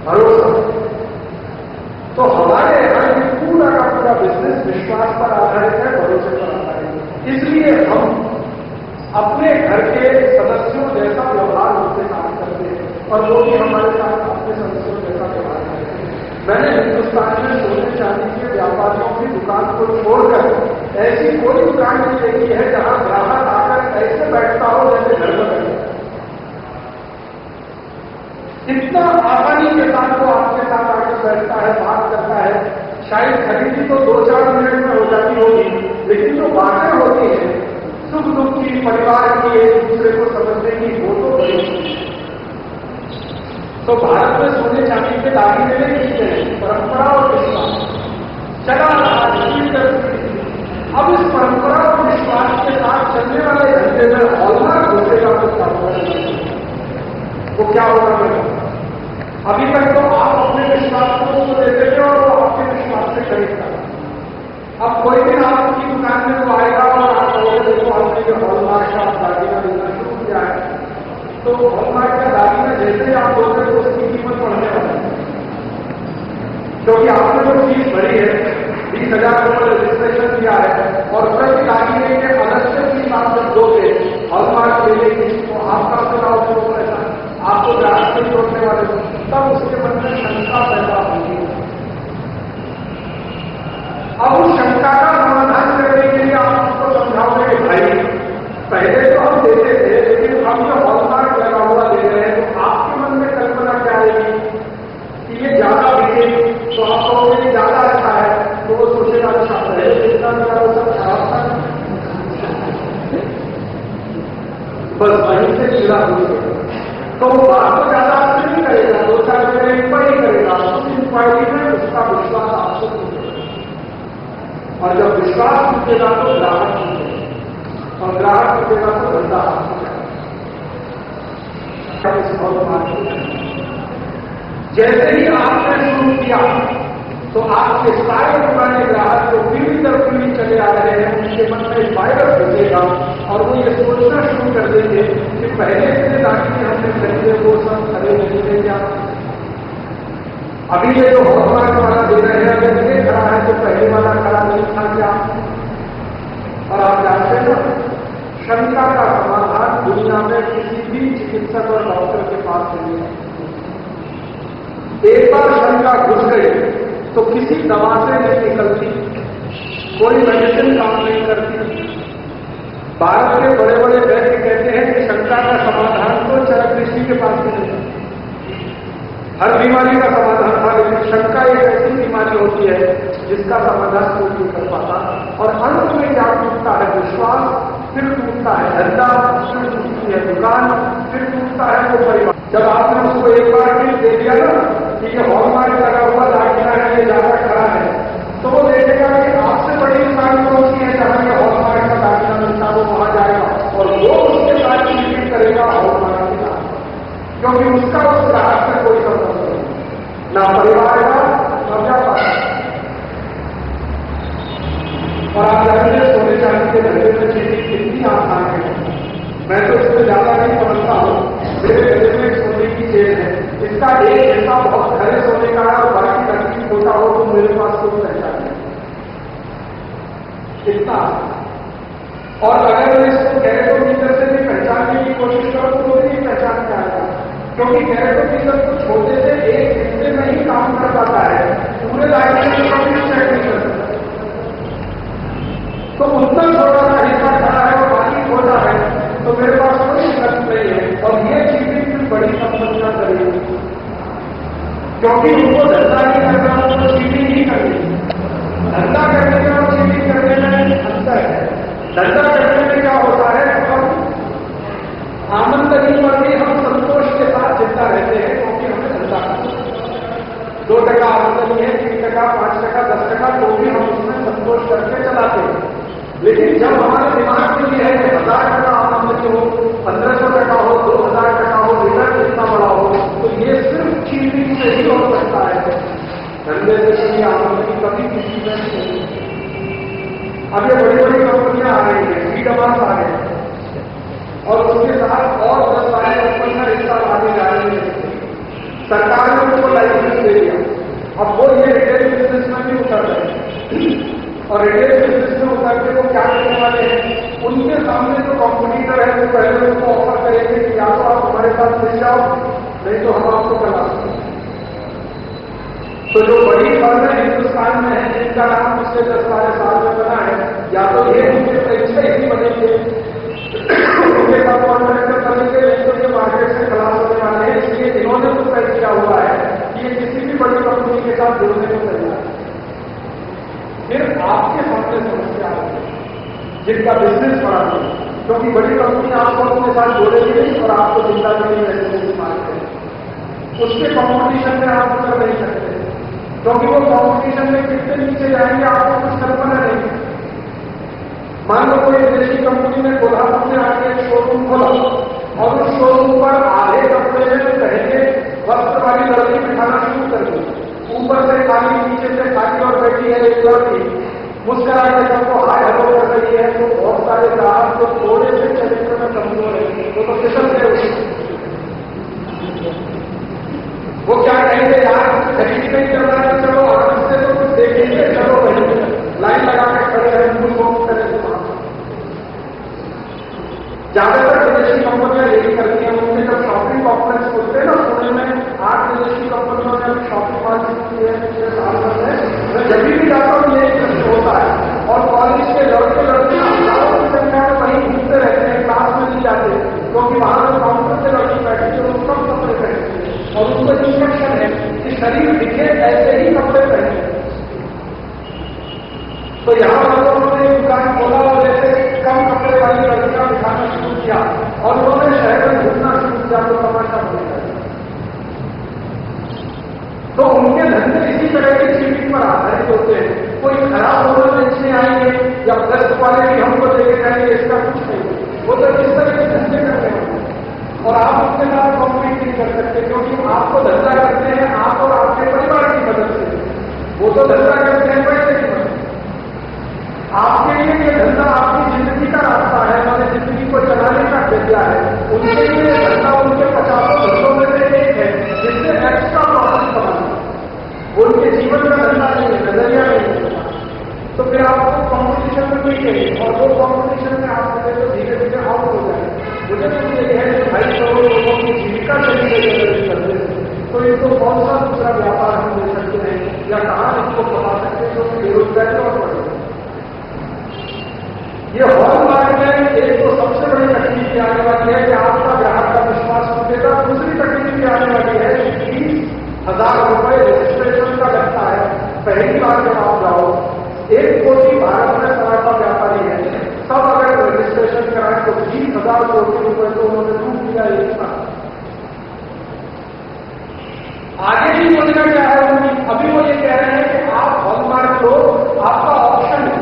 भरोसा। तो हमारे यहाँ ये पूरा का पूरा बिज़नेस विश्वास पर आधारित है, भरोसे पर आधारित है। इसलिए हम अपने घर के सदस्यों जैसा व्यवहार उनसे काम करते हैं और वो भी हमारे साथ अपने सदस्यों जैसा व्यवहार करते हैं। मैंने हिंदुस्तान में सोने चांदी के व्यापारियों की दुकान को छोड़कर ऐसी कोई दुकान नहीं देखी है जहाँ ग्राहक आकर ऐसे बैठता हो जैसे घर में इतना आसानी के साथ वो आपके साथ आकर बैठता है, बात करता है, शायद खरीदी तो दो चार मिनट में हो जाती होगी, लेकिन जो बातें होती हैं, सुख दुख की, परिवार की, एक दूसरे को समझने की, वो तो बड़ी तो भारत में सोने चांदी के दागिने में की गए परंपरा और विश्वास। चला रहा अब इस परंपरा और विश्वास के साथ चलने वाले धंधे में हॉलमार्क घुसेगा? तो क्या होगा वो क्या होगा? अभी तक तो आप अपने विश्वास को उसको देते थे और वो आपके विश्वास से खरीदता अब कोई दिन आपकी दुकान में तो आएगा और आप कहोगे, देखो हमने जो हॉलमार्क का दागीना देना शुरू किया है। तो हॉलमार्क का दागीना जैसे आप दोगे तो उसकी कीमत बढ़ने वाली क्योंकि आपने जो फ़ीस भरी है, बीस हज़ार रुपये रजिस्ट्रेशन किया है, और प्रति दागीने के अलग से फ़ीस आप जब दोगे, हॉलमार्क के लिए आपका चुनाव आपको ग्राहक से जोड़ने वाले तब उसके मन में शंका पैदा होगी अब उस शंका का समाधान करने के लिए आप उसको समझाओगे? भाई, पहले तो हम देते थे, लेकिन हम जो हॉलमार्क लगा हुआ दे रहे हैं तो आपके मन में कल्पना क्या आएगी कि ये ज़्यादा बिके तो आप कहोगे ये ज़्यादा अच्छा है तो वो सोचेगा अच्छा पहले जितना मेरा वो सब खराब था बस वहीं से चिड़ा हो तो वो बात तो ज़्यादा नहीं करेगा दो चार जगह इंक्वायरी करेगा उस इंक्वायरी में उसका विश्वास आपको और जब विश्वास टूटेगा तो ग्राहक टूटेगा और ग्राहक टूटेगा तो धंधा जैसे ही आपने शुरू किया तो आपके सारे पुराने ग्राहक जो पीढ़ी दर पीढ़ी चले आ रहे हैं। उनके मन में वायरस घुसेगा और वो ये सोचना शुरू कर देंगे कि पहले से दाखिल हमने खरीदे, वो सब खड़े नहीं थे क्या अभी ये जो हॉलमार्क वाला दे रहे हैं, अगर ये खड़ा है तो पहले वाला खड़ा नहीं था क्या? और आप जानते हैं ना, शंका का समाधान दुनिया में किसी भी चिकित्सक और डॉक्टर के पास नहीं है। एक बार शंका घुस गई तो किसी दवा से नहीं निकलती, कोई मेडिसिन काम नहीं करती। भारत के बड़े बड़े वैद्य कहते हैं कि शंका का समाधान तो चरक ऋषि के पास नहीं है। हर बीमारी का समाधान था, लेकिन शंका एक ऐसी बीमारी होती है जिसका समाधान कोई नहीं कर पाता। और अंत में क्या टूटता है विश्वास, फिर टूटता है धंधा, फिर टूटती है दुकान, फिर टूटता है वो परिवार। जब आपने उसको एक बार फिर दे दिया ना कि ये हॉलमार्क लगा हुआ दाखिला है ये ज़्यादा खड़ा है तो वो देखेगा कि आपसे बड़ी दुकान कौन सी है जहाँ ये हॉलमार्क का दाखिला मिलता वो वहाँ जाएगा। और वो उसके साथ करेगा हॉलमार्क के क्योंकि उसका उस ग्राहक से कोई संबंध नहीं ना परिवार का न व्यापार और आप जानते हैं सोने चांदी के धंधे में चीज़ें कितनी आसान है। मैं तो इसमें ज़्यादा नहीं समझता हूँ। मेरे गले में सोने की चेन है। इसका एक हिस्सा बहुत खरे सोने का है और बाकी नकली छोटा हो तो मेरे पास कोई पहचान नहीं। इतना। और अगर मैं इसको कैरेटोमीटर से भी पहचानने की कोशिश करूँ तो नहीं पहचान में आएगा क्योंकि कैरेटोमीटर तो छोटे से एक हिस्से में ही काम कर पाता है। पूरे दायरे में तो उतना छोटा सा हिस्सा खड़ा है और बाकी छोटा है तो मेरे पास कोई खर्च नहीं है। और ये चीज़ें फिर बड़ी समस्या करेगी क्योंकि उनको धंधा नहीं करना उनको चीटिंग नहीं करनी धंधा करने में और चीटिंग करने में अंतर है। धंधा करने में क्या होता है हम आनंद नहीं करके हम संतोष के साथ ज़िंदा रहते हैं क्योंकि हमें धंधा दो टका आमदनी है तीन टका, पाँच टका, दस टका तो भी हम उसमें संतोष करके चलाते हैं। लेकिन जब हमारे दिमाग में ये है कि हज़ार टका आप आमदनी हो पंद्रह सौ टका हो, दो हज़ार टका हो, रिटर्न इतना बड़ा हो तो ये सिर्फ़ चीटिंग से ही हो सकता है। धंधे से कहीं आमदनी कभी किसी में अब ये बड़ी बड़ी कंपनियाँ आ रही हैं सी डबास आ रहे हैं। और उसके साथ और दस बारह कंपनियाँ इस साल आगे जा रही है। सरकार ने उनको लाइसेंस दे दिया। अब वो ये रिटेल बिज़नेस में भी उतर रहे हैं और रिटेल बिज़नेस में उतर के वो क्या करने वाले हैं? उनके सामने जो कॉम्पिटिटर है, वो पहले उनको ऑफ़र करेंगे कि या तो आप हमारे साथ मिल जाओ, नहीं तो हम आपको करा तो जो बड़ी फर्म है हिंदुस्तान में है जिनका नाम पिछले दस बारह साल में बना है, या तो ये उनके परीक्षा ही बनेंगे। उनके साथ कॉन्ट्रैक्टर बनेंगे नहीं तो ये मार्केट से खलास होने वाले हैं, इसलिए इन्होंने तो तय किया हुआ बड़ी कंपनी के साथ जुड़ने को तैयार फिर आपके सामने समस्या आती जिनका बिज़नेस है। क्योंकि बड़ी कंपनी आपको अपने साथ जोड़ेगी नहीं और आपको चिंता नहीं रहती मार्केट उसके कॉम्पिटिशन में आप उतर नहीं सकते। क्योंकि वो कॉम्पिटिशन में कितने नीचे जाएँगे, आपको कुछ कल्पना नहीं मान लो कोई विदेशी कंपनी ने कोल्हापुर में आके एक शोरूम खोला, और उस शोरूम पर आधे कपड़े में पहले वस्त्र वाली लड़की बिठाना शुरू कर दी। ऊपर से खाली, नीचे से खाली और बैठी है एक लड़की। मुस्करा के सबको हाय हेलो कर रही है। तो बहुत सारे ग्राहक जो थोड़े से चरित्र में कमज़ोर है वो तो फिसल गए वो क्या कहेंगे, यार, खरीद नहीं रहा है चलो आराम से तो कुछ देखेंगे। चलो वही लाइन लगा के खड़े हैं मूल को तरह से ज़्यादातर विदेशी कंपनियाँ यही करती हैं उनके जब शॉपिंग कॉम्प्लेक्स में आठ विदेशी कंपनियों ने शॉपिंग मॉल की है पिछले साल भर में मैं जब भी जाता हूँ, ये दृश्य होता है। और कॉलेज के लड़के लड़के हज़ारों की संख्या में वहीं घूमते रहते हैं क्लास में नहीं जाते। क्योंकि वहाँ काउंटर से लड़की बैठी कम कपड़े और उनको इंस्ट्रक्शन है कि शरीर दिखे, ऐसे ही कपड़े पहने। तो यहाँ पर उन्होंने दुकान खोला और जैसे कम कपड़े वाली लड़कियाँ दिखाना शुरू किया और उन्होंने शहर में घूमना शुरू किया तो तमाशा बनेगा तो उनके धंधे इसी तरह की चीटिंग पर आधारित होते खराब होटल बेचने आएँगे। या बेस्ट क्वालिटी हमको लेके जाएँगे, इसका कुछ नहीं। वो तो किस तरह के धंधे करते हैं? और आप उसके साथ कॉम्पीट नहीं कर सकते, क्योंकि आपको धंधा करते हैं, आप और आपके परिवार की मदद से। वो तो धंधा करते हैं, पैसे की मदद आपके लिए ये धंधा आपकी ज़िंदगी का रास्ता है हमारे ज़िंदगी को चलाने का ज़रिया है। उनके लिए धंधा उनके पचासों धंधों में से एक है जिससे एक्स्ट्रा प्रॉफिट बनाना उनके जीवन का धंधा नहीं है, नज़रिया नहीं है। तो फिर आपको कॉम्पिटिशन में नहीं। चाहिए और वो कॉम्पिटिशन में आप तो धीरे धीरे आउट हो जाए मुझे तो ये है कि ढाई करोड़ लोगों की जीविका करते हैं तो इनको कौन सा दूसरा व्यापार हम दे सकते हैं, या कहाँ इसको कमा सकते हैं क्योंकि बेरोजगारी और बढ़े ये हॉल मार्ग में एक तो सबसे बड़ी तकलीफ़ की आने वाली है कि आपका ग्राहक का विश्वास टूटेगा। दूसरी तकलीफ़ की आने वाली है कि बीस हज़ार रुपए रजिस्ट्रेशन का लगता है। पहली बार जब आप जाओ एक कोटी भारत में सराफा व्यापारी है। सब अगर रजिस्ट्रेशन कराएँ तो बीस हज़ार करोड़ रुपए तो उन्होंने लूट दिया एक साथ आगे भी योजना क्या है उनकी? अभी वो ये कह रहे हैं कि आप हॉलमार्क लो आपका ऑप्शन है।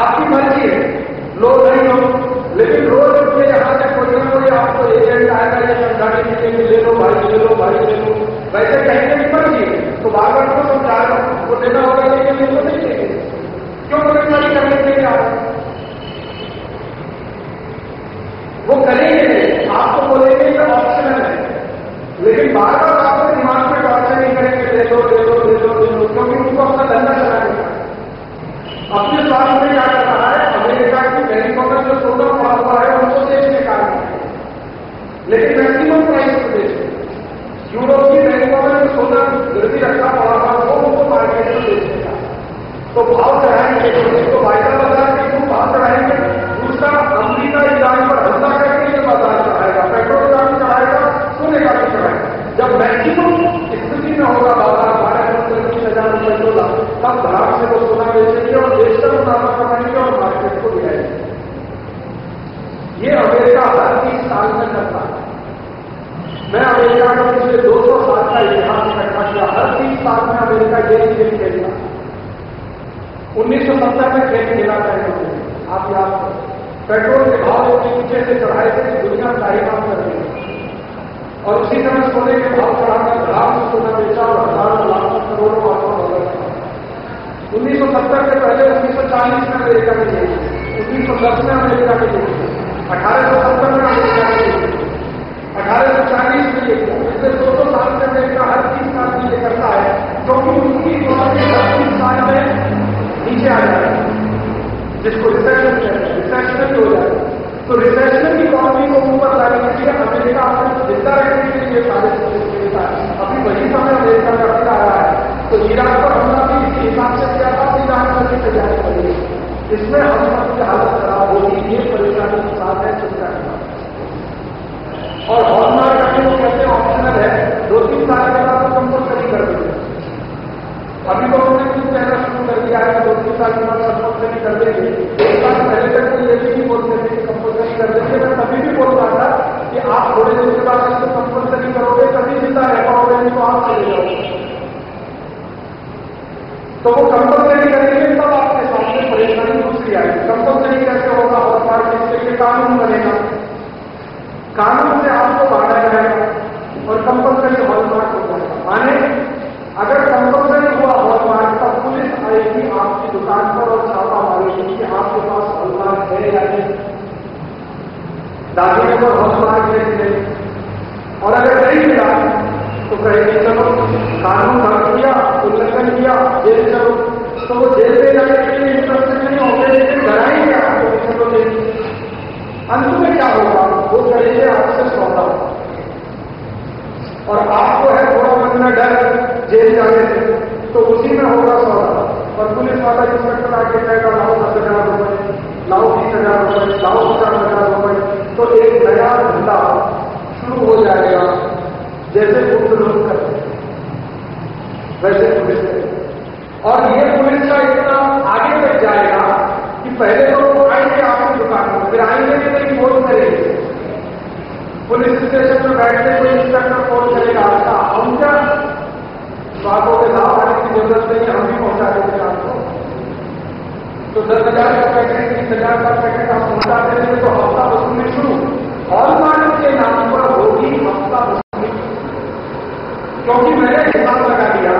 आपकी मर्ज़ी है। लो नहीं लो लेकिन रोज उठे यहाँ से कोई ना कोई आपको एजेंट आएगा या समझाने के लिए ले लो, भाई, ले लो, भाई, ले लो। वैसे कहेंगे की मर्ज़ी है। तो बार बार को समझा रहा वो देना होगा, लेकिन तो नहीं देंगे क्यों करने के लिए वो करेंगे आपको बोलेंगे तो है। लेकिन बार बार आपको दिमाग में टॉर्चर नहीं करेंगे दे दो दे दो दे दो दे दो क्योंकि उनको अपना धंधा चलाने का अपने स्वास्थ्य में क्या कर रहा है अमेरिका की बैंक पर जो सोना पड़ा हुआ है उनको बेचने का लेकिन मैक्सिमम प्राइस पर बेचने यूरोप की बैंकों में जो सोना गिरवी रखा पड़ा हुआ वो उनको मार्केट में बेचने का तो भाव चढ़ाएँगे तो वायदा बाज़ार के क्यों भाव चढ़ाएँगे दूसरा अमरीका ईरान पर हमला करके ये बाज़ार चढ़ाएगा पेट्रोल का भी चढ़ाएगा सोने का भी चढ़ाएगा जब मैक्सिमम स्थिति में होगा बाज़ार बारह सौ तीस हज़ार रुपए डोला तब धराम से वो सोना बेचेंगे और देश का मुनाफा कमाएँगे और मार्केट को गिराएँगे ये अमेरिका हर तीस साल में करता है मैं अमेरिका का पिछले 200 साल का इतिहास इकट्ठा किया हर तीस साल में अमेरिका ये खेल खेलता उन्नीस सौ सत्तर में खेल था इन्होंने आप याद करो। पेट्रोल के भाव इतने ऊँचे से चढ़ाए थे दुनिया काम कर रही और उसी तरह सोने के भाव चढ़ाकर लाख में सोना बेचा और हज़ारों लाखों करोड़ों लाखों डॉलर उन्नीस सौ सत्तर के पहले उन्नीस सौ चालीस में अमेरिका में गई उन्नीस सौ दस में अमेरिका में गई अठारह सौ सत्तर में अमेरिका में गई अठारह सौ चालीस में ये पिछले दो सौ साल से अमेरिका हर तीस साल में ये करता है, क्योंकि उनकी हर तीस साल में नीचे आ जाए। जिसको रिसेशन कहते हैं रिसेशन हो जाए। तो रिसेशन इकोनॉमी को ऊपर लाने के लिए अमेरिका अपने ज़िंदा रहने के लिए सारे देता है अभी वही समय अमेरिका का आ रहा है। तो ईरान पर हमला भी इसी हिसाब से किया था ईरान करने तैयारी करेगी इसमें हम सबकी हालत खराब होगी ये परेशानी के साथ है चिंता की। बात और हॉलमार्क का जो कहते हैं ऑप्शनल है, दो तीन साल के बाद तो कंपल्सरी कर देंगे। अभी तो उन्होंने कुछ कहना शुरू कर दिया है दो तीन साल के बाद कंपल्सरी कर देंगे एक साल पहले तक तो ये भी बोलते थे कि कंपल्सरी कर देंगे मैं तभी भी बोल रहा था कि आप थोड़े दिन के बाद इसको कंपल्सरी करोगे, तभी ज़िंदा रह पाओगे नहीं तो आप चले जाओगे तो वो कंपल्सरी करेंगे तब आपके सामने परेशानी दूसरी आएगी कंपल्सरी कैसे होगा, और पार्ट इसके लिए कानून बनेगा? कानून से आपको बांधा जाएगा और कंपल्सरी हॉलमार्क हो जाएगा। माने, अगर कंपल्सरी हुआ हॉलमार्क तब पुलिस आएगी आपकी दुकान पर और छापा मारेगी कि आपके पास हॉलमार्क है या नहीं। दादी पर हॉलमार्क है कि नहीं और अगर नहीं मिला तो कहेंगे, चलो, कानून भंग किया, उल्लंघन किया, जेल चलो। तो वो जेल में जाने के लिए इंटरेस्ट नहीं होंगे लेकिन डराएँगे आपको चलो जेल अंत में क्या होगा? वो करेंगे आपसे सौदा और आपको है थोड़ा मन में डर, जेल जाने से तो उसी में होगा सौदा। और पुलिस वाला इंस्पेक्टर आके कहेगा लाओ दस हज़ार रुपए, लाओ बीस हज़ार रुपए, लाओ पचास हज़ार रुपए। तो एक नया धंधा शुरू हो जाएगा, जैसे बुद्ध लोग करते वैसे पुलिस और ये पुलिस का इतना आगे तक जाएगा कि पहले तो वो आएँगे आपकी दुकान में, फिर आएँगे कि नहीं फ़ोन करेंगे पुलिस स्टेशन में बैठते कोई इंस्पेक्टर फ़ोन करेगा अच्छा हम क्या बातों के साथ आने की ज़रूरत नहीं है हम भी पहुँचा देंगे आपको तो दस हज़ार का पैकेट, तीस हज़ार का पैकेट आप पहुँचा देंगे तो हफ़्ता वसूली शुरू। हॉलमार्क के नाम पर होगी हफ़्ता वसूली क्योंकि मैंने हिसाब लगा दिया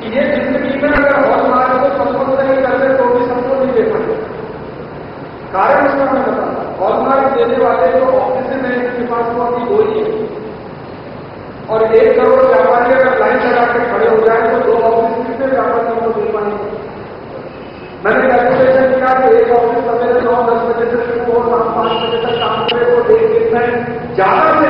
कि ये ज़िंदगी में अगर हॉलमार्क को संबंध नहीं करते तो भी सबको नहीं दे पाते। कारण उसका मैं बताता हॉलमार्क देने वाले जो ऑफ़िस में इनके पास वो अभी दो ही है। और एक करोड़ व्यापारी अगर लाइन लगा के खड़े हो जाए तो दो ऑफ़िस कितने व्यापारियों को दे पाएँगे? मैंने कैलकुलेशन किया कि एक ऑफ़िस सवेरे नौ दस बजे से शुरू हो शाम पाँच बजे तक काम करे तो एक दिन में ज़्यादा से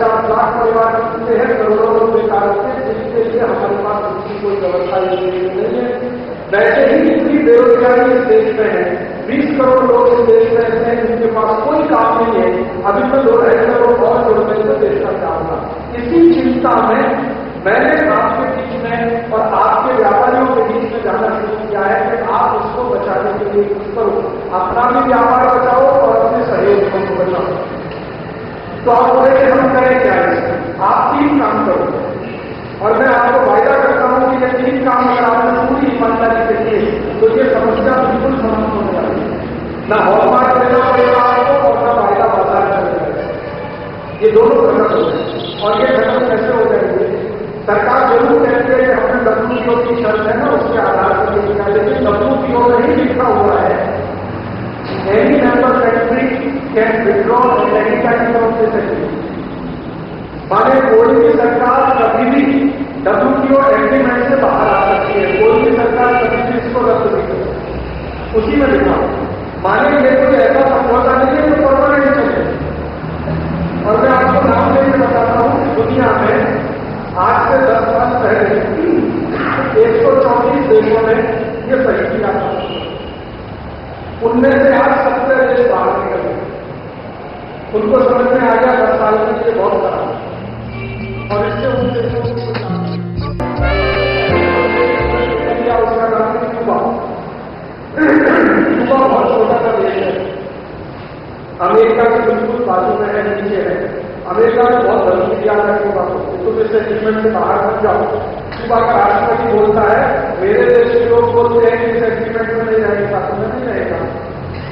पचास लाख परिवार कितने हैं करोड़ों लोग बेकार होते हैं जिसके लिए हमारे पास उसकी कोई व्यवस्था नहीं है वैसे ही इतनी बेरोजगारी इस देश में है बीस करोड़ लोग इस देश में ऐसे हैं। जिनके पास कोई काम नहीं है। अभी तो दो ढाई करोड़ और जुड़ तो देश का काम था इसी चिंता में मैंने आपके बीच में और आपके व्यापारियों के बीच में जाना शुरू किया है कि आप उसको बचाने के लिए कुछ करो अपना भी व्यापार बचाओ और अपने सहयोगियों को बचाओ। तो आप बोले कि हम करें क्या आप तीन काम करो। और मैं आपको वायदा करता हूँ कि ये तीन काम अगर आपने पूरी ईमानदारी से किए तो ये समस्या बिल्कुल समाप्त है। न हॉलमार्क देना पड़ेगा आपको, और न वायदा बाज़ार करना ये दोनों खत्म हो गए और ये खत्म कैसे हो जाएँगे? सरकार ज़रूर कहती है कि हमने डब्ल्यू की शर्त है ना, उसके आधार पर लेकिन डब्ल्यू में ही लिखा हुआ है। Any member country can withdraw any kind of this agreement माने कोई भी सरकार कभी भी डब्ल्यूटीओ एग्रीमेंट से बाहर आ सकती है। कोई भी सरकार कभी भी इसको रद्द नहीं कर उसी में लिखा माने ये कोई ऐसा समझौता नहीं है जो परमानेंट चले और मैं आपको नाम लेके बताता हूँ, दुनिया में आज से दस साल पहले एक सौ चौबीस देशों में ये सही किया। उनमें से आज सत्तर देश बाहर निकल। उनको समझ में आ गया, दस साल के लिए बहुत खराब और इससे उन देशों बहुत छोटा सा देश है। अमेरिका के बिल्कुल बाजू में है, नीचे है। अमेरिका में बहुत धमकी दिया है क्यूबा को तुम इस एग्रीमेंट से बाहर मत जाओ। क्यूबा का राष्ट्रपति बोलता है, मेरे देश के लोग बोलते हैं कि इस एग्रीमेंट में नहीं रहेगा, तुम्हें नहीं रहेगा।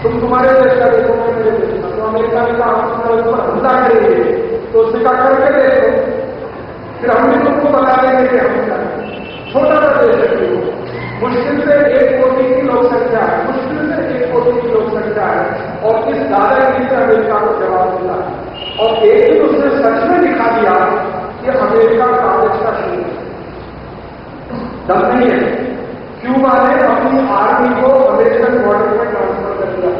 तुम तुम्हारे देश का देखो मेरे देश अमेरिका ने कहा तुम्हारे ऊपर हमला करेंगे तो उसने कहा करके देखो फिर हम भी तुमको बता देंगे कि हम क्या छोटा सा देश है मुश्किल से एक कोटि की लोक संख्या है मुश्किल से एक कोटि की लोक संख्या है और इस दादागिरी से अमेरिका को जवाब मिला और एक दिन उसने सच में दिखा दिया कि अमेरिका कागज़ का शुरू नहीं है क्यूबा ने अपनी आर्मी को अमेरिकन बॉर्डर में ट्रांसफ़र कर दिया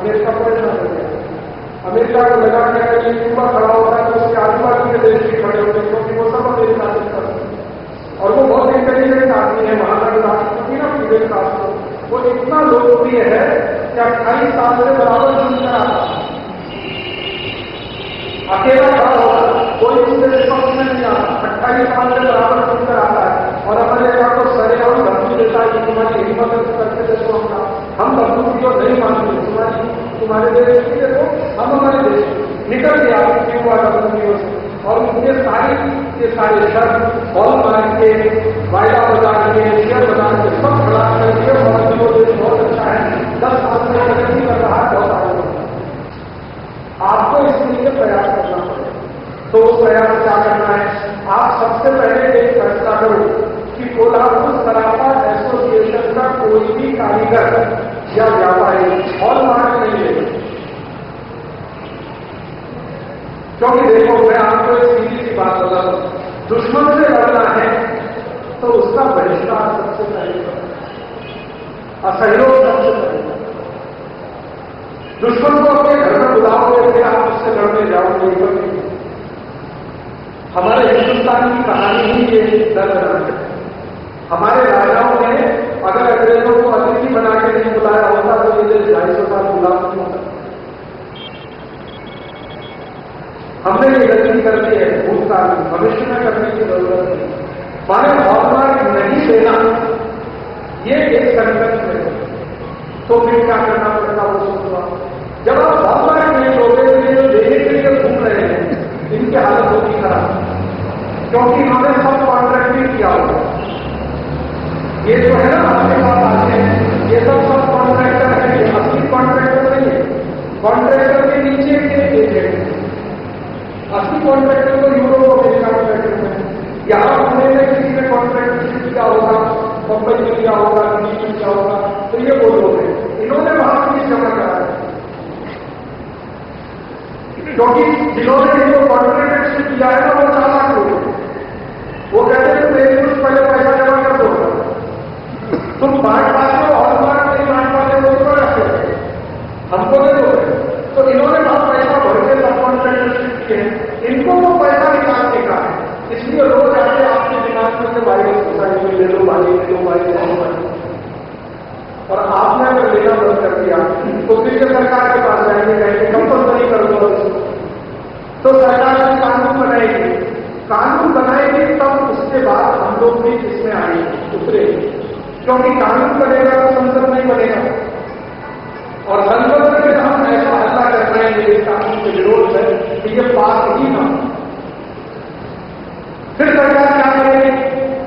अमेरिका परेशान हो गया अमेरिका को लगा कि अगर ये क्यूबा खड़ा होता है तो उसके आजूबाजू के देश भी खड़े होते हैं क्योंकि वो सब अमेरिका से कर और वो बहुत इंटेलिजेंट आदमी है वहाँ का जो राष्ट्रपति ना फिडेल कास्ट्रो वो इतना लोकप्रिय है कि अट्ठाईस साल से बराबर चुनकर आता अकेला खड़ा होगा कोई उसके रिस्पॉन्स में नहीं आता। अट्ठाईस साल से बराबर चुनकर आता है। और अमेरिका को सरे और धमकी देता है कि तुम्हारी हिम्मत करके देखो हम धमकी को नहीं मानते, तुम्हारी तुम्हारे देश की देखो हम हमारे देश निकल गया क्यों डब्ल्यू से और उनके सारे के सारे शर्त हॉल मार के वायदा बाज़ार के शेयर बाज़ार के सब खड़ा करके और जो देश बहुत अच्छा है, दस साल से प्रगति कर रहा है बहुत आगे आपको इसके लिए प्रयास करना पड़ेगा। तो वो प्रयास क्या करना है? आप सबसे पहले एक फैसला करो कि कोल्हापुर सराफा एसोसिएशन का कोई भी कारीगर या व्यापारी हॉल मार्क नहीं लेगा क्योंकि देखो, मैं आपको एक सीधी सी बात बता दुश्मन से लड़ना है तो उसका बहिष्कार सबसे पहले असहयोग सबसे पहले दुश्मन को अपने घर में बुलाओगे फिर आप उससे लड़ने जाओगे हमारे हिंदुस्तान की कहानी ही ये दर्द है। हमारे राजाओं ने अगर अंग्रेज़ों को अतिथि बना के नहीं बुलाया होता तो ये देश ढाई सौ साल गुलाम नहीं होता? हमने ये गलती कर दी है, भूतकाल में। भविष्य में करने की ज़रूरत नहीं। माने हॉलमार्क नहीं देना, ये एक संकट है। तो फिर क्या करना पड़ता वो सोचना जब आप हॉलमार्क नहीं दोगे तो जो देने के लिए घूम रहे हैं, इनकी हालत होगी खराब। क्योंकि इन्होंने सब कॉन्ट्रैक्ट भी किया होगा। ये जो है ना आते हैं। ये सब सब कॉन्ट्रैक्टर है, ये असली कॉन्ट्रैक्टर नहीं है। कॉन्ट्रैक्टर के नीचे के एजेंट असली कॉन्ट्रैक्टर तो में किसी ने कॉन्ट्रैक्टरशिप किया होगा में किया होगा किसी में किया होगा तो ये हैं। इन्होंने वहाँ जमा करा क्योंकि जिन्होंने इनको कॉन्ट्रैक्टरशिप किया है ना, वो चालाक लोग वो कहते हैं तुम एक कुछ पहले पैसा जमा कर दो तुम बांट पाते हो, और बांट नहीं बांट पाते हो तो रखे हमको दे दो। तो इन्होंने बहुत पैसा भर के सब कॉन्ट्रैक्टरशिप किए इनको वो पैसा निकालने का है। इसलिए रोज आके आपके दिमाग में से भाई सोसाइटी में ले लो भाई ले लो भाई ले लो भाई। और आपने अगर लेना बंद कर दिया। तो फिर से सरकार के पास जाएँगे कहेंगे कंपलसरी कर दो तो सरकार ने कानून बनाएगी। कानून बनाएगी, तब उसके बाद हम लोग भी इसमें आएँगे। उतरे क्योंकि कानून बनेगा तो संसद नहीं बनेगा। और संसद में हम ऐसा हल्ला कर रहे हैं, ये कानून के विरोध है कि ये पास ही। ना फिर सरकार क्या करेगी?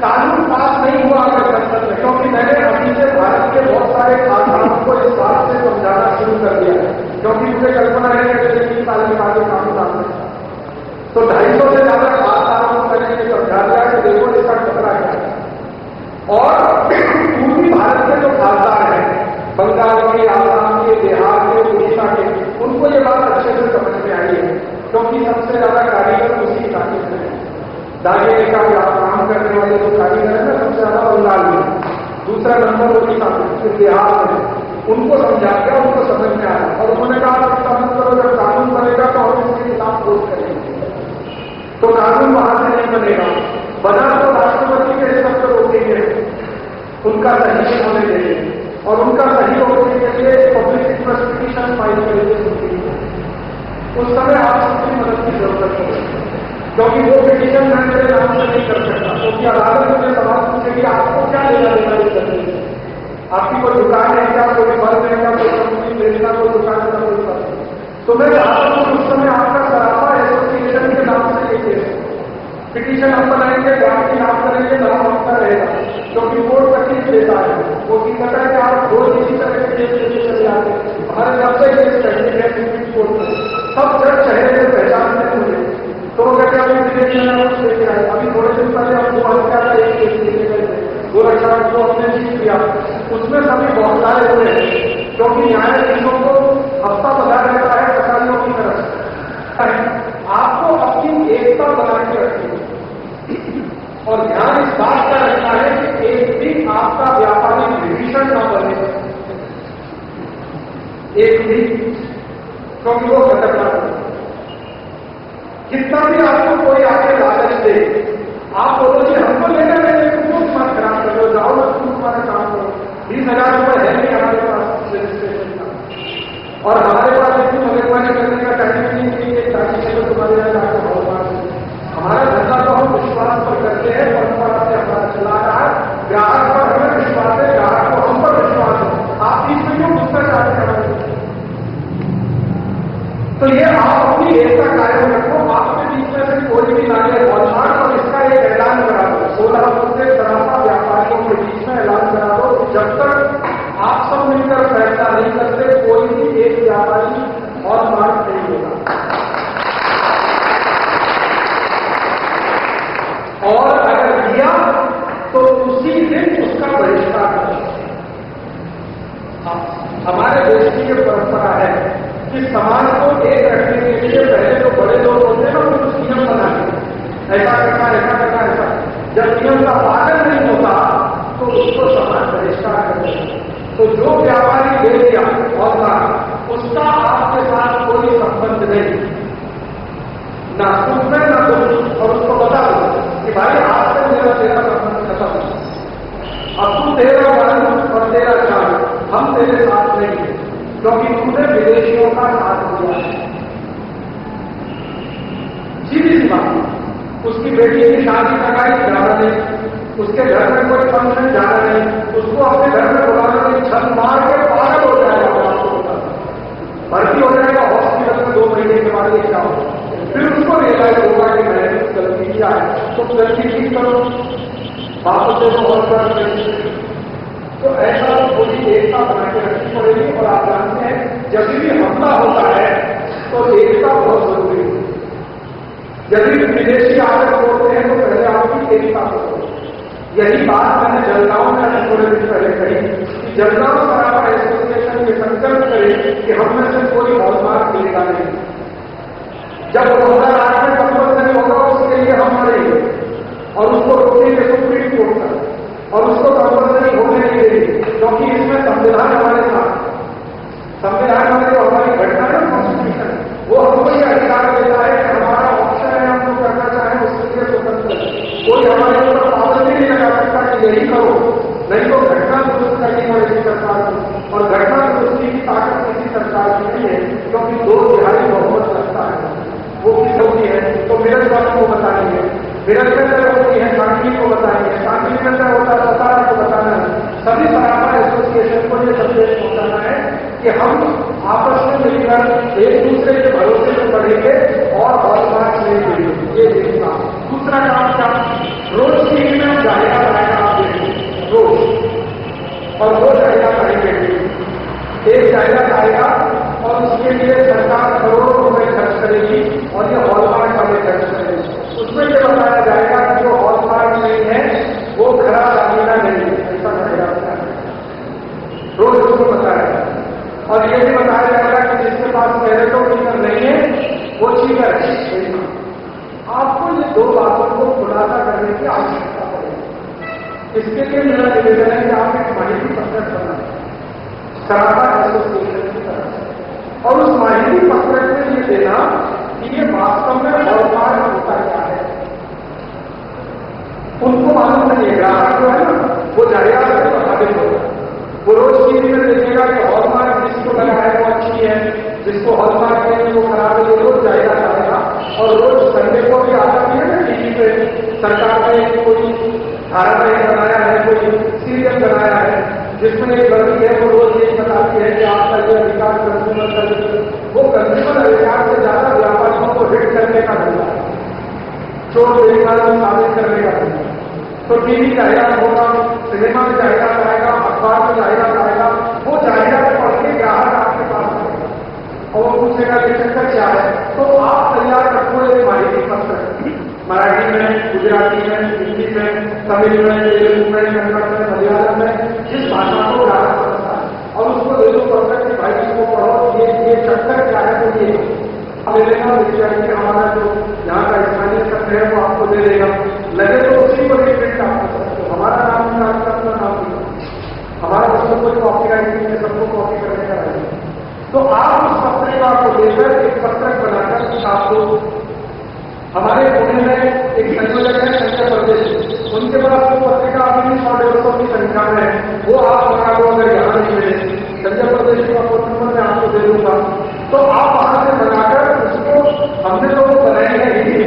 कानून पास नहीं हुआ अगर संसद में क्योंकि मैंने अभी से भारत के बहुत सारे आधारों को इस बात से समझाना शुरू कर दिया है, क्योंकि मुझे कल्पना है कि तीन साल के बाद कानून आ तो ढाई सौ से ज़्यादा आधारों को मैंने समझा दिया कि देखो, इसका खतरा क्या है। और पूर्वी भारत के जो खासदार हैं बंगाल के आसाम के बिहार के उड़ीसा के उनको ये बात अच्छे से समझ में आई है क्योंकि सबसे ज़्यादा कारीगर उसी इलाके से है दागिने के काम करने वाले जो कारीगर है ना सबसे ज़्यादा बंगाल में दूसरा नंबर उड़ीसा इतिहास में उनको समझा गया उनको समझ में आया और उन्होंने कहा समझ करो जब कानून बनेगा तो हम इसके खिलाफ वोट करेंगे तो कानून वहाँ से नहीं बनेगा बना तो राष्ट्रपति के सब पर रोकेंगे उनका सही होने देंगे और उनका सही होने के लिए पब्लिक इंटरेस्ट पिटीशन फ़ाइल करेंगे उस समय आप सबकी मदद की ज़रूरत होगी क्योंकि वो पिटीशन मैं मेरे नाम से नहीं कर सकता अदालत मुझे सवाल पूछेगी आपको क्या लेना देना इस करने आपकी कोई दुकान है क्या? कोई बल है क्या? कोई कंपनी बेचना कोई दुकान का कोई तो मैं चाहता हूँ उस समय आपका सराफा एसोसिएशन के नाम से एक पिटीशन हम बनाएँगे गांधी नाम करेंगे नाम आपका रहेगा। क्योंकि कोर्ट पच्चीस देता है, वो की कहता है कि आप रोज इसी तरह के केस लेके चले जाते हमारे नब्बे केस पेंडिंग है कोर्ट में सब जज चेहरे से पहचानते मुझे तो कहते विवेक कुछ लेके आए अभी थोड़े दिन पहले हम दो हत्या का एक केस लेके गए थे दो को हमने जीत लिया उसमें सभी बहुत सारे हुए क्योंकि न्यायाधीशों को हफ़्ता बधा रहता है कसाईयों की तरफ़ आपको अपनी एकता बना के रखनी और ध्यान इस बात का रखना है कि एक भी आपका व्यापारिक विभीषण न बने एक भी भी हमला होता है तो एकता बहुत ज़रूरी है। यदि विदेशी आकर बोलते हैं तो पहले आपकी एकता को यही बात मैंने जलगांव में थोड़े दिन पहले कही कि जलगांव सराफा एसोसिएशन ये संकल्प करे कि हम में से कोई हॉलमार्क मिलेगा नहीं। जब दो हज़ार आठ में कंपल्सरी होगा, उसके लिए हम मरेंगे और उसको रोकेंगे सुप्रीम कोर्ट तक और उसको कंपल्सरी होने नहीं देंगे क्योंकि इसमें संविधान हमारे साथ संविधान हमारे जो हमारी घटना है कॉन्स्टिट्यूशन वो हमको ये अधिकार देता है कि हमारा ऑप्शन है हम जो करना चाहें उसके लिए स्वतंत्र कोई हमारे ऊपर पाबंदी नहीं लगा सकता कि यही करो नहीं तो घटना दुरुस्त करनी पड़ेगी सरकार को और घटना दुरुस्ती की ताकत किसी सरकार की नहीं है क्योंकि दो तिहाई बहुमत लगता है वो किस होती है तो मेरठ वालों को बताएँगे मेरठ में अंदर होती है सांगली को बताएँगे सांगली में अंदर होता है, सतारा को बताना है। सभी सराफा एसोसिएशन को यह संदेश पहुंचाना है कि हम आपस में मिलकर एक दूसरे के भरोसे में बढ़ेंगे और नहीं मिलेंगे ये देखना दूसरा काम क्या? रोज टीवी में जाहिरात आएगा आप देखिए रोज। और वो जाहिरात आएँगे एक जाहिरात आएगा और उसके लिए सरकार करोड़ों रुपए खर्च करेगी और ये हॉलमार्क वाले खर्च करेगी उसमें ये बताया जाएगा कि जो हॉलमार्क नहीं है, वो खराब अमीना नहीं है ऐसा जाहिरात रोज उसको बताया और ये भी बताया जाएगा कि जिसके पास पहले तो नहीं है, वो चीटर है। आपको ये दो बातों को खुलासा करने की आवश्यकता पड़ेगी। इसके लिए मेरा निवेदन है कि आप एक माहिती पत्रक बनाए। सराफा एसोसिएशन की तरफ़ और उस माहिती पत्रक में ये देना कि ये वास्तव में हॉलमार्क होता है उनको मालूम नहीं है, ग्राहक जो है ना, वो जाहिरात से प्रभावित होगा वो रोज टीवी में देखेगा कि हॉलमार्क जिसको लगा है वो अच्छी है, जिसको हॉलमार्क है वो खराब है रोज जाहिरात आएगा और रोज संडे को भी आता भी है ना टीवी पे, सरकार ने कोई धारावाहिक बनाया है, कोई सीरियल बनाया है, जिसमें एक लड़की है, वो रोज यही बताती है कि आपका जो अधिकार कंज्यूमर का वो कंज्यूमर अधिकार से ज़्यादा व्यापारियों को हिट करने का धंधा है। चोर बेकार को साबित करने का धंधा तो टीवी जाहिरात होगा, सिनेमा में जाहिरात आएगा, अखबार में जाहिरात आएगा, वो जाहिरात पढ़ के ग्राहक आपके पास आएगा और वो पूछेगा कि चक्कर क्या है? तो आप तैयार रखो एक माहिती पत्र। मराठी में, गुजराती में, हिंदी में, तमिल में, तेलुगु में, कन्नड़ में, मलयालम में, जिस भाषा को ग्राहक समझता है, और उसको दे दो पत्र कि भाई इसको पढ़ो, ये ये चक्कर क्या है तो ये। अब लेना विद्यार्थी हमारा जो यहाँ का स्थानीय सत्र है, वो आपको दे देगा। लगे तो उसी को रिप्रिंट आपको सकते हो हमारा नाम नहीं आपका अपना नाम नहीं हमारा बच्चों को कॉपी राइट नहीं है सबको कॉपी करने का राइट तो आप उस पत्रिका को लेकर एक पत्रक बनाकर आपको हमारे पुणे में एक संयोजक है, संजय प्रदेश। उनके पास वो पत्रिका अभी सौ डेढ़ सौ की संख्या में है। वो आप मंगा लो अगर यहाँ नहीं मिले। संजय प्रदेश का फ़ोन नंबर मैं आपको दे दूँगा। तो आप वहाँ से बनाकर उसको हमने तो वो बनाए हैं हिंदी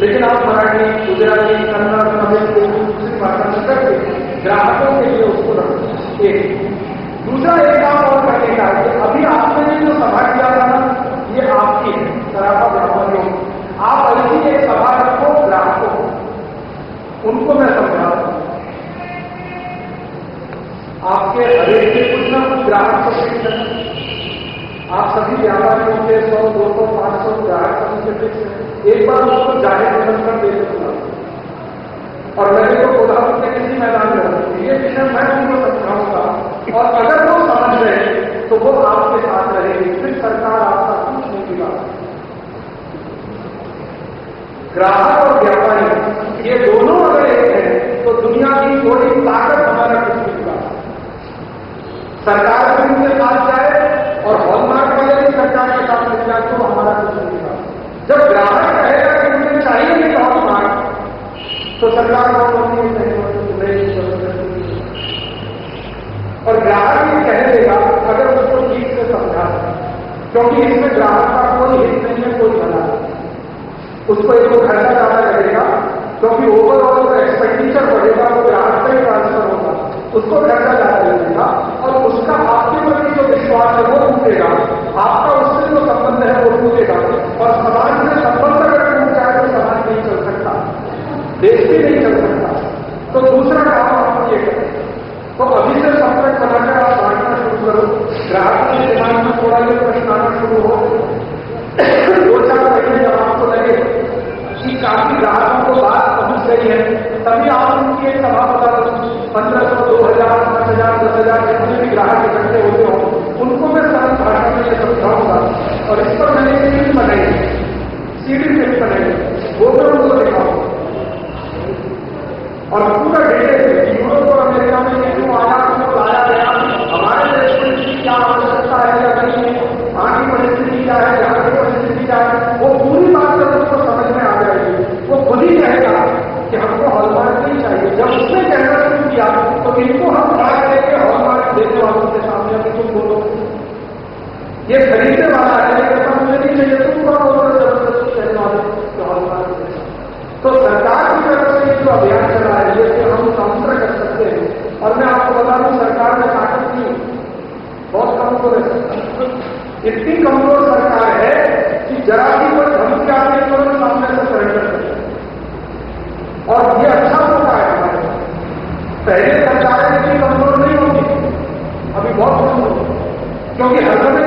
लेकिन आप मराठी, गुजराती, कन्नड़, तमिल तेलुगु दूसरी भाषा में करके ग्राहकों के लिए उसको रखो। एक दूसरा एक काम और करने का है अभी आपने जो सभा किया था ना, ये आपकी है, सराफा व्यापारियों आप ऐसी एक सभा रखो ग्राहकों उनको मैं समझा आपके हरेक के कुछ ना कुछ ग्राहक को फिक्स है। आप सभी व्यापारियों के सौ, दो सौ, पाँच सौ ग्राहक के फिक्स है। एक बार उसको ज़ाहिर निमंत्रण दे सकूँगा और मैंने तो बोला उसके किसी मैदान में ये विषय मैं उनको समझाऊँगा। और अगर वो समझ रहे तो वो आपके साथ रहेगी फिर सरकार आपका कुछ नहीं बिगाड़ ग्राहक और व्यापारी ये दोनों अगर एक हैं तो दुनिया की थोड़ी ताकत हमारा कुछ नहीं बिगाड़ सरकार भी उनके साथ जाए और हॉलमार्क वाले भी सरकार के साथ मिल जाए तो हमारा कुछ नहीं बिगाड़ जब ग्राहक कहेगा कि मुझे चाहिए नहीं हॉलमार्क तो सरकार को और ग्राहक भी कह देगा अगर उसको ठीक से समझा क्योंकि इसमें ग्राहक का कोई हित नहीं है, कोई भला उसको एक तो खर्चा ज़्यादा लगेगा, क्योंकि ओवरऑल जो एक्सपेंडिचर बढ़ेगा वो ग्राहक का ही ट्रांसफ़र होगा। उसको खर्चा ज़्यादा लगेगा और उसका आपके प्रति जो विश्वास है वो टूटेगा। आपका उससे जो संबंध है वो टूटेगा और समाज में संबंध अगर टूट जाए तो समाज नहीं चल सकता देश भी नहीं चल सकता तो दूसरा काम आप ये करें तो अभी से संपर्क बनाकर आप बांटना शुरू करो ग्राहकों के दिमाग में थोड़ा ये प्रश्न आना शुरू हो दो चार महीने जब आपको लगे कि काफ़ी ग्राहकों को बात पहुँच गई है तभी आप उनकी एक सभा बता दो पंद्रह सौ, दो हज़ार, पाँच हज़ार, दस हज़ार जितने भी ग्राहक इकट्ठे होते हो, उनको मैं सरल भाषा में ये समझाऊँगा और इस पर मैंने एक फ़िल्म बनाई, सीडी फ़िल्म बनाई, वो मैं उनको दिखाऊँगा। और पूरा डेटे यूरोप और अमेरिका में ये क्यों आया क्यों लाया गया, हमारे देश में क्या आवश्यकता है या नहीं की परिस्थिति क्या है यहाँ की परिस्थिति क्या है वो पूरी बात जब उसको समझ में आ जाएगी वो खुद ही कहेगा कि हमको हॉलमार्क नहीं चाहिए जब उसने कहना शुरू किया तो इनको हम कहा करके हॉलमार्क देने वालों के सामने अभी तुम बोलो ये खरीदने वाला है, लेकिन मुझे नहीं चाहिए, तुम होगा ज़बरदस्ती कहने वाले तो तो सरकार की तरफ़ से जो अभियान चला है, ये कि हम काउंटर कर सकते हैं। और मैं आपको बता दूँ, सरकार में ताकत नहीं बहुत कमज़ोर है इतनी कमज़ोर सरकार है कि जरा भी कोई धमकी आती है तो सामने से सरेंडर करते और ये अच्छा मौका है हमारे पहले सरकारें इतनी कमज़ोर नहीं होती, अभी बहुत कमज़ोर। क्योंकि हर समय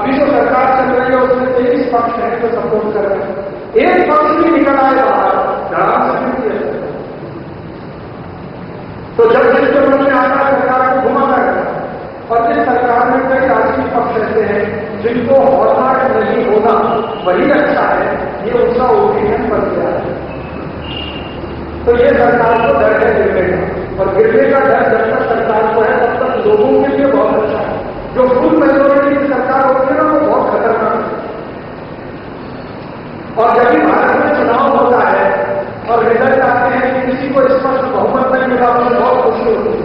अभी जो सरकार चल रही है, उसमें तेईस पक्ष है जो सपोर्ट कर रहे हैं। एक पक्ष भी निकल आए बाहर से फिर तो जब जिसके मन में आता है, सरकार को घुमाना है और जिस सरकार में कई राजनीतिक पक्ष ऐसे हैं, जिनको हॉलमार्क नहीं होना वही अच्छा है, ये उसका ओपिनियन बन गया है। तो ये सरकार को डर है गिरने का और गिरने का डर जब तक सरकार को है, तब तक लोगों के लिए बहुत अच्छा है। जो फुल मेजोरिटी की सरकार होती है ना वो बहुत खतरनाक है और जब भी भारत में चुनाव होता है और रिज़ल्ट आते हैं कि किसी को स्पष्ट बहुमत नहीं मिला मुझे बहुत खुशी होती है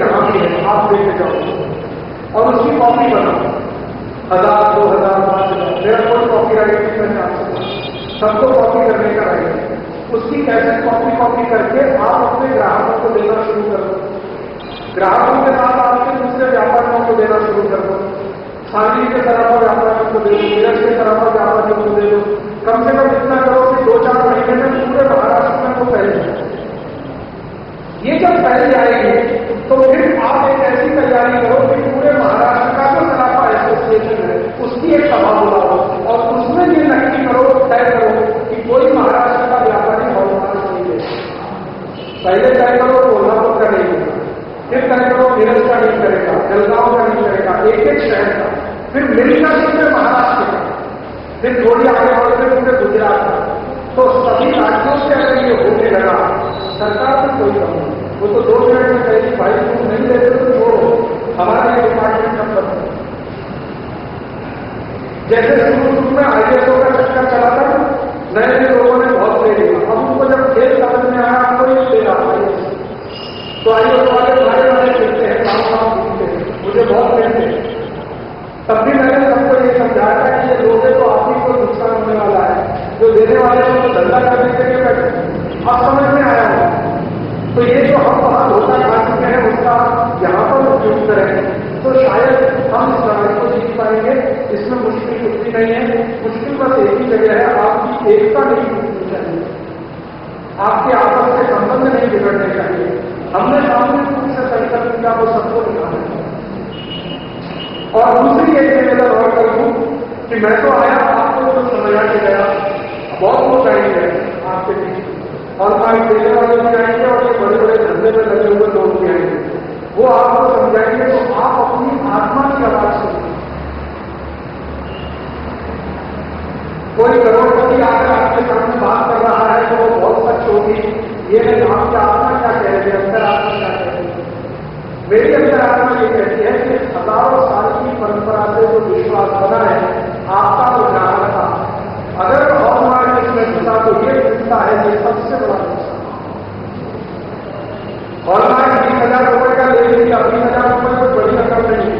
आप लेके जाओ और उसकी कॉपी बनाओ। हज़ार, दो हज़ार, पाँच हज़ार, मेरा कोई कॉपी राइट नहीं करना आपसे सबको कॉपी करने का राइट है। उसकी कैसेट कॉपी कॉपी करके आप अपने ग्राहकों को देना शुरू कर। दो ग्राहकों के साथ आपके दूसरे व्यापारियों को देना शुरू कर। दो सांगली के तरफ़ व्यापारियों को दे दो मेरठ के तरफ़ व्यापारियों को दे दो। कम से कम इतना करो कि दो चार महीने में पूरे महाराष्ट्र में वो पहले ये जब पहले आएगी तो फिर आप एक ऐसी तैयारी करो कि पूरे महाराष्ट्र का जो सराफा एसोसिएशन है, उसकी एक सभा बुलाओ और उसमें ये नक्की करो, तय करो कि कोई महाराष्ट्र का व्यापारी हॉलमार्क नहीं दे पहले तय करो कोल्हापुर का नहीं देगा फिर तय करो नीरज का नहीं करेगा, जलगांव का नहीं करेगा एक एक शहर का। फिर मिलना पूरे महाराष्ट्र का। फिर थोड़ी आगे बढ़ते पूरे गुजरात का। तो सभी राज्यों से अगर ये होने लगा, सरकार से कोई कम वो तो दो मिनट में कहेगी भाई तुम नहीं लेते तो छोड़ो। हमारा ये डिपार्टमेंट कब बंद जैसे शुरू शुरू में आईएसओ का चक्कर चला था नए नए लोगों ने बहुत ले लिया अब उनको जब खेल समझ में आया आपको ये लेगा आईएसओ तो आईएसओ वाले भारे वाले खेलते हैं, काम काम, घूमते हैं। मुझे बहुत लेते हैं। तब भी मैंने सबको ये समझाया था कि ये लोगे तो आप ही को नुकसान होने वाला है। जो देने वाले हैं, वो धंधा करने के लिए बैठे अब समझ में आया होगा तो ये जो हम वहाँ धोखा खा चुके हैं उसका यहाँ पर उपयोग करें तो शायद हम इस लड़ाई को जीत पाएँगे, इसमें मुश्किल कुछ भी नहीं है। मुश्किल बस एक ही जगह है, आपकी एकता नहीं टूटनी चाहिए। आपके आपस के संबंध नहीं बिगड़ने चाहिए। हमने सामूहिक रूप से संकल्प किया वो सबको दिखाना और दूसरी एक निवेदन और कर दूँ कि मैं तो आया आपको जो समझा के गया। बहुत लोग आएँगे आपके बीच और माइक देने वाले भी आएँगे और ये बड़े बड़े धंधे में लगे हुए लोग भी आएँगे। वो आपको समझाएँगे तो आप अपनी आत्मा की आवाज़ सुनिए। कोई करोड़पति आकर आपके सामने होगी। ये नहीं आपकी आत्मा क्या कह रही है अंतर आत्मा क्या कह रही है। मेरी अंतर आत्मा ये कहती है कि हज़ारों साल की परंपरा से जो विश्वास बना है, आपका तो ग्राहक था। अगर हॉलमार्क इसमें घुसा तो ये घुसता है ये सबसे बड़ा नुकसान बीस हज़ार रुपए का ले लिया बीस हज़ार रुपए कोई बड़ी रकम नहीं है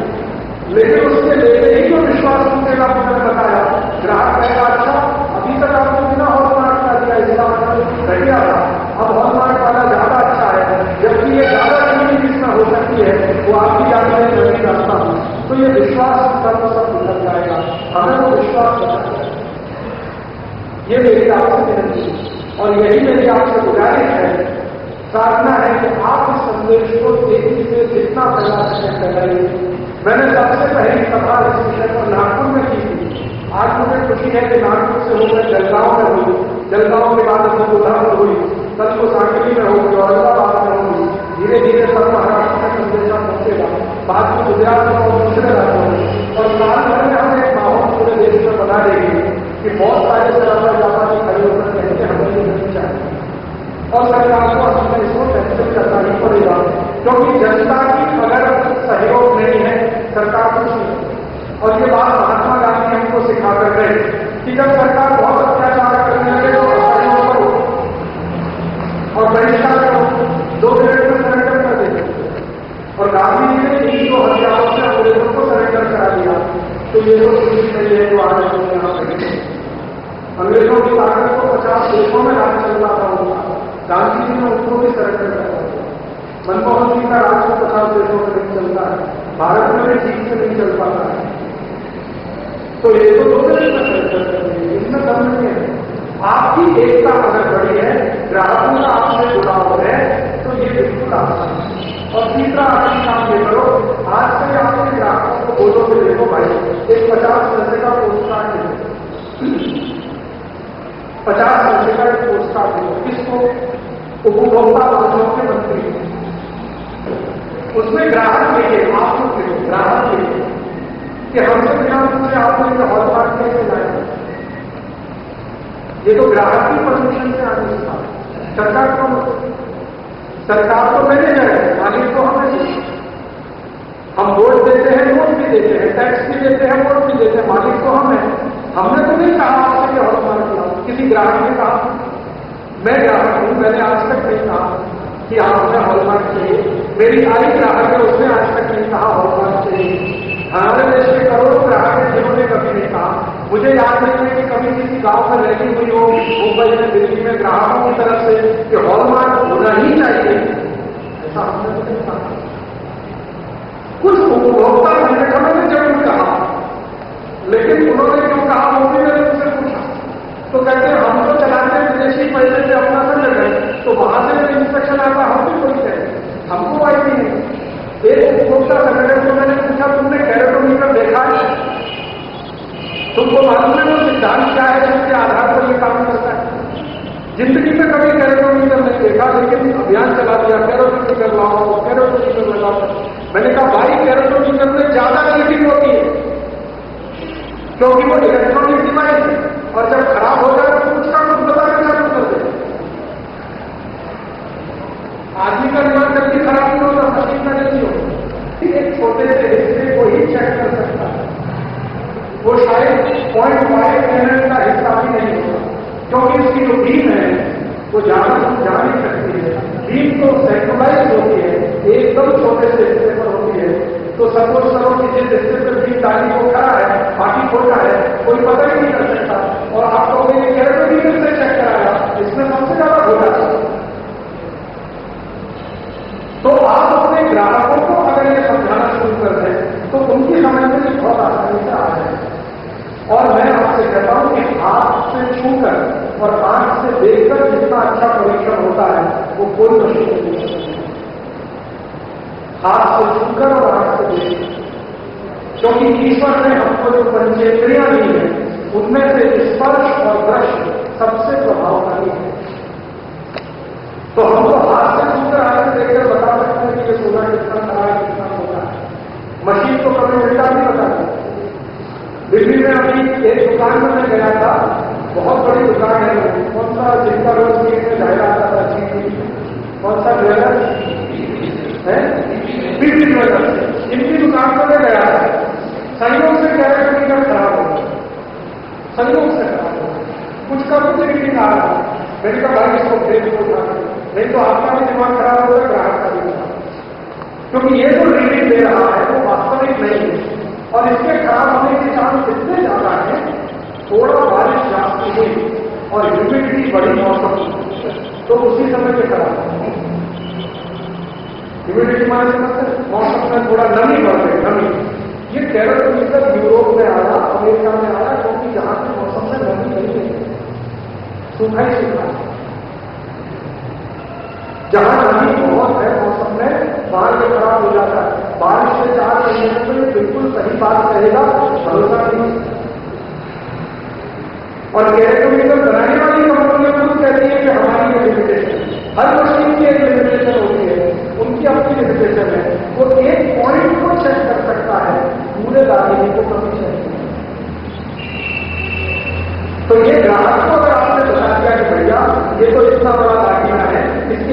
लेकिन उसके लेते ही जो विश्वास टूटेगा मैंने बताया, ग्राहक कहेगा अच्छा अभी तक आपने बिना हॉलमार्क का दिया, इसका मतलब घटिया था। अब हॉलमार्क वाला ज़्यादा अच्छा है, जबकि ये ज़्यादा कीमत जिसमें हो सकती है, वो आपकी जाने में नहीं रखता तो ये विश्वास कर्म सब निकल जाएगा, हमें वो विश्वास करना ये मेरी आपसे विनती और यही मेरी आपसे गुजारिश है, प्रार्थना है कि आप संदेश को तेज़ी से जितना फैला सकें फैलाइए मैंने सबसे पहली सभा इस विषय पर नागपुर में की थी आज मुझे खुशी है कि नागपुर से होकर जलगांव में हुई जलगांव के बाद गोधा में हुई कल को सांकली में होगी औरंगाबाद में होगी धीरे धीरे सब महाराष्ट्र में संदेशा पहुंचेगा बाद में गुजरात में और दूसरे राज्यों में और साल भर में हम एक माहौल पूरे देश में बना देंगे कि बहुत सारे सराफा जापानी खड़े होकर कहते हैं हमें नहीं चाहिए और सरकार को हमें इसको कैंसिल करना ही पड़ेगा क्योंकि जनता की अगर सहयोग नहीं है, सरकार कुछ नहीं और ये बात महात्मा गांधी हमको सिखा कर गए कि जब सरकार बहुत अत्याचार करने लगे तो करो और बहिष्कार करो। दो मिनट में सरेंडर कर देते और गांधी जी ने तीन सौ हथियारों से अंग्रेज़ों को सरेंडर करा दिया। तो ये लोग नहीं है जो पे अंग्रेज़ों की ताकत को पचास देशों में राज चल रहा था गांधी जी ने उनको भी सरेंडर कर। मनमोहन सिंह का को पचास देशों में नहीं चलता है। भारत में भी ठीक से नहीं चल पाता है। तो ये तो दो देश में सरेंडर कर देंगे इसमें नहीं है। आपकी एकता अगर बड़ी है, ग्राहकों का आपसे जुड़ाव है तो ये बिल्कुल आसान और तीसरा आखिरी काम ये करो, आज से आपके ग्राहकों को बोलो कि देखो भाई, एक पचास पैसे का पुरस्कार है पचास पैसे का एक पुरस्कार है किसको? उपभोक्ता मामलों के मंत्री उसमें ग्राहक के लिए आप लोग लिखो ग्राहक लेके कि हमसे बिना पूछे आप लोग इसे हॉलमार्क कैसे लाए। ये तो ग्राहक की परमिशन से आने सरकार को सरकार तो मैनेजर है, मालिक तो हमें हम वोट देते हैं, वोट भी देते हैं, टैक्स भी देते हैं, वोट भी देते हैं, मालिक को हम। है हमने तो नहीं कहा आपसे कि हॉलमार्क किया किसी ग्राहक ने कहा, मैं ग्राहक हूँ, मैंने आज तक नहीं कहा कि आप हमें हॉलमार्क चाहिए मेरी आई ग्राहक है उसने आज तक नहीं कहा हॉलमार्क चाहिए हमारे देश में करोड़ों ग्राहक हैं जिन्होंने कभी नहीं कहा। मुझे याद नहीं है कि कभी किसी गाँव में रैली हुई हो, मुंबई में, दिल्ली में, ग्राहकों की तरफ़ से, कि हॉलमार्क होना ही चाहिए। ऐसा हमने तो नहीं कहा। कुछ उपभोक्ता संगठनों ने ज़रूर कहा। लेकिन उन्होंने क्यों कहा, वो भी मैंने उनसे पूछा। तो कहते हम तो चलाते विदेशी पैसे से अपना कर रहे तो वहाँ से इंस्पेक्शन आता हम भी कोई हमको आई नहीं एक उपभोक्ता संगठन को मैंने पूछा, तुमने कैरेटोमीटर देखा है? तुमको मालूम है वो सिद्धांत क्या है जिसके आधार पर ये काम करता है? ज़िंदगी में कभी कैरेटोमीटर नहीं देखा, लेकिन अभियान चला दिया कैरोटोमीटर लाओ कैरोटोमीटर लगाओ। मैंने कहा, भाई कैरोटोमीटर में ज़्यादा रीडिंग होती है, क्योंकि वो इलेक्ट्रॉनिक डिवाइस है और जब खराब हो जाए तो उसका कुछ बता करना शुरू कर दे का दिमाग जल्दी खराब नहीं होता मशीन का नहीं होता एक छोटे से हिस्से को ही चेक कर सकता है। वो शायद पॉइंट फाइव मिनट का हिस्सा भी नहीं होता क्योंकि उसकी जो बीम है, वो ज़्यादा जा नहीं सकती है। बीम तो सेंट्रलाइज होती है, एकदम छोटे से हिस्से पर होती है। तो सपोज़ करो कि जिस हिस्से पर बीम डाली वो खड़ा है, बाकी खोटा है, कोई पता ही नहीं कर सकता और आप लोगों ने कैरेटोमीटर से चेक कराया इसमें सबसे ज़्यादा घोटा है तो ग्राहकों को अगर ये समझाना शुरू कर दें तो उनकी समझ में बहुत आसानी से आ जाए। और मैं आपसे कहता हूँ कि हाथ से छूकर और आँख से देखकर जितना अच्छा परीक्षण होता है, वो कोई मशीन नहीं सकती हाथ से छूकर और आँख से देखकर। क्योंकि ईश्वर ने हमको जो पंचेंद्रियाँ दी है, उनमें से स्पर्श और दृश्य सबसे प्रभावशाली है। तो हम तो हाथ से छूकर से देखकर बता कि ये सोना कितना है कितना छोटा है। मशीन तो कभी उल्टा नहीं बताती दिल्ली में अभी एक दुकान में मैं गया था, बहुत बड़ी दुकान है कौन सा जिनका रोज चीज़ में ज़ाहिर आता था चीज़ कौन सा ज्वेलर है? बिजली ज्वेलर इनकी दुकान पर मैं गया था। संयोग से कह रहे टिकट खराब हो संयोग से खराब हो कुछ का कुछ रीडिंग आ रहा। मैंने कहा भाई इसको भेज दो उठा नहीं तो आपका भी दिमाग खराब होगा ग्राहक का भी। क्योंकि ये जो रीडिंग दे रहा है, वो वास्तविक नहीं है। और इसके खराब होने के चांस इतने ज़्यादा है, थोड़ा बारिश जाती हुई और ह्यूमिडिटी बड़ी मौसम तो उसी समय के खराब ह्यूमिडिटी माने समझते मौसम में थोड़ा नमी बढ़ गई, नमी। ये टेरर यूरोप में आया, अमेरिका में आया, क्योंकि यहाँ के मौसम में नमी नहीं है। सूखा ही जहाँ नमी बहुत है, मौसम में बाहर से खराब हो जाता है। बारिश से चार महीने में बिल्कुल सही बात कहेगा, भरोसा नहीं और कैरेटोमीटर बनाने वाली कंपनियाँ खुद कहती है कि हमारी लिमिटेशन हर मशीन की एक लिमिटेशन होती है। उनकी अपनी लिमिटेशन है। वो एक पॉइंट को चेक कर सकता है। पूरे दागिने को कभी चेक तो ये ग्राहक को अगर आपने बता दिया कि भैया, ये तो इतना बड़ा इसके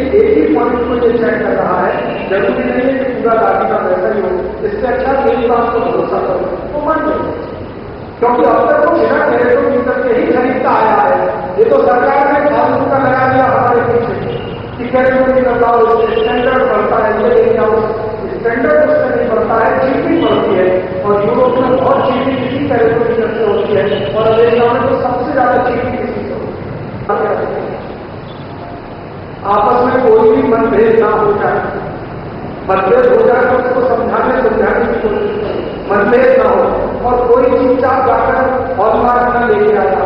एक ही पॉइंट को ये चेक कर रहा है ज़रूरी नहीं है कि पूरा दागिना वैसा ही हो। इससे अच्छा एक बात को भरोसा करो तो मान लो क्योंकि अब तक तो बिना कैरेटोमीटर के ही खरीदता आया है। ये तो सरकार ने फालतू का लगा दिया हमारे पीछे। कि कैरेटोमीटर लाओ स्टैंडर्ड बढ़ता है, ये नहीं आओ स्टैंडर्ड उससे नहीं बढ़ता है चीटिंग बढ़ती है। और यूरोप में बहुत चीटिंग इसी कैरेटोमीटर से होती है। और अमेरिका में तो सबसे ज़्यादा चीटिंग इसी से होती है। आपस में कोई भी मतभेद ना हो जाए। मतभेद हो जाए तो उसको समझाने समझाने की कोशिश करें। मतभेद ना हो। और कोई चुपचाप जाकर हॉलमार्क न लेके आया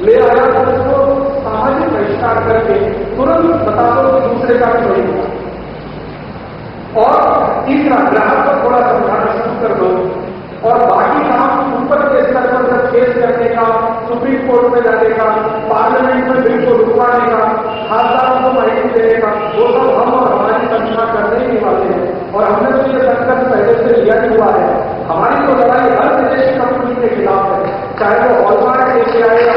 ले आया तो उसको सामाजिक बहिष्कार करके तुरंत बता दो दूसरे का भी वही होगा और तीसरा ग्राहक को थोड़ा समझाना शुरू कर दो। और बाकी काम ऊपर के स्तर पर केस करने का, सुप्रीम कोर्ट में जाने का, पार्लियामेंट में बिल को रुकवाने का खासदारों को देने का वो सब हम और हमारी संस्था करने ही वाले हैं और हमने तो ये संकल्प पहले से लिया ही हुआ है हमारी तो लड़ाई हर विदेशी कंपनी के खिलाफ है चाहे वो हॉलमार्क लेके आए या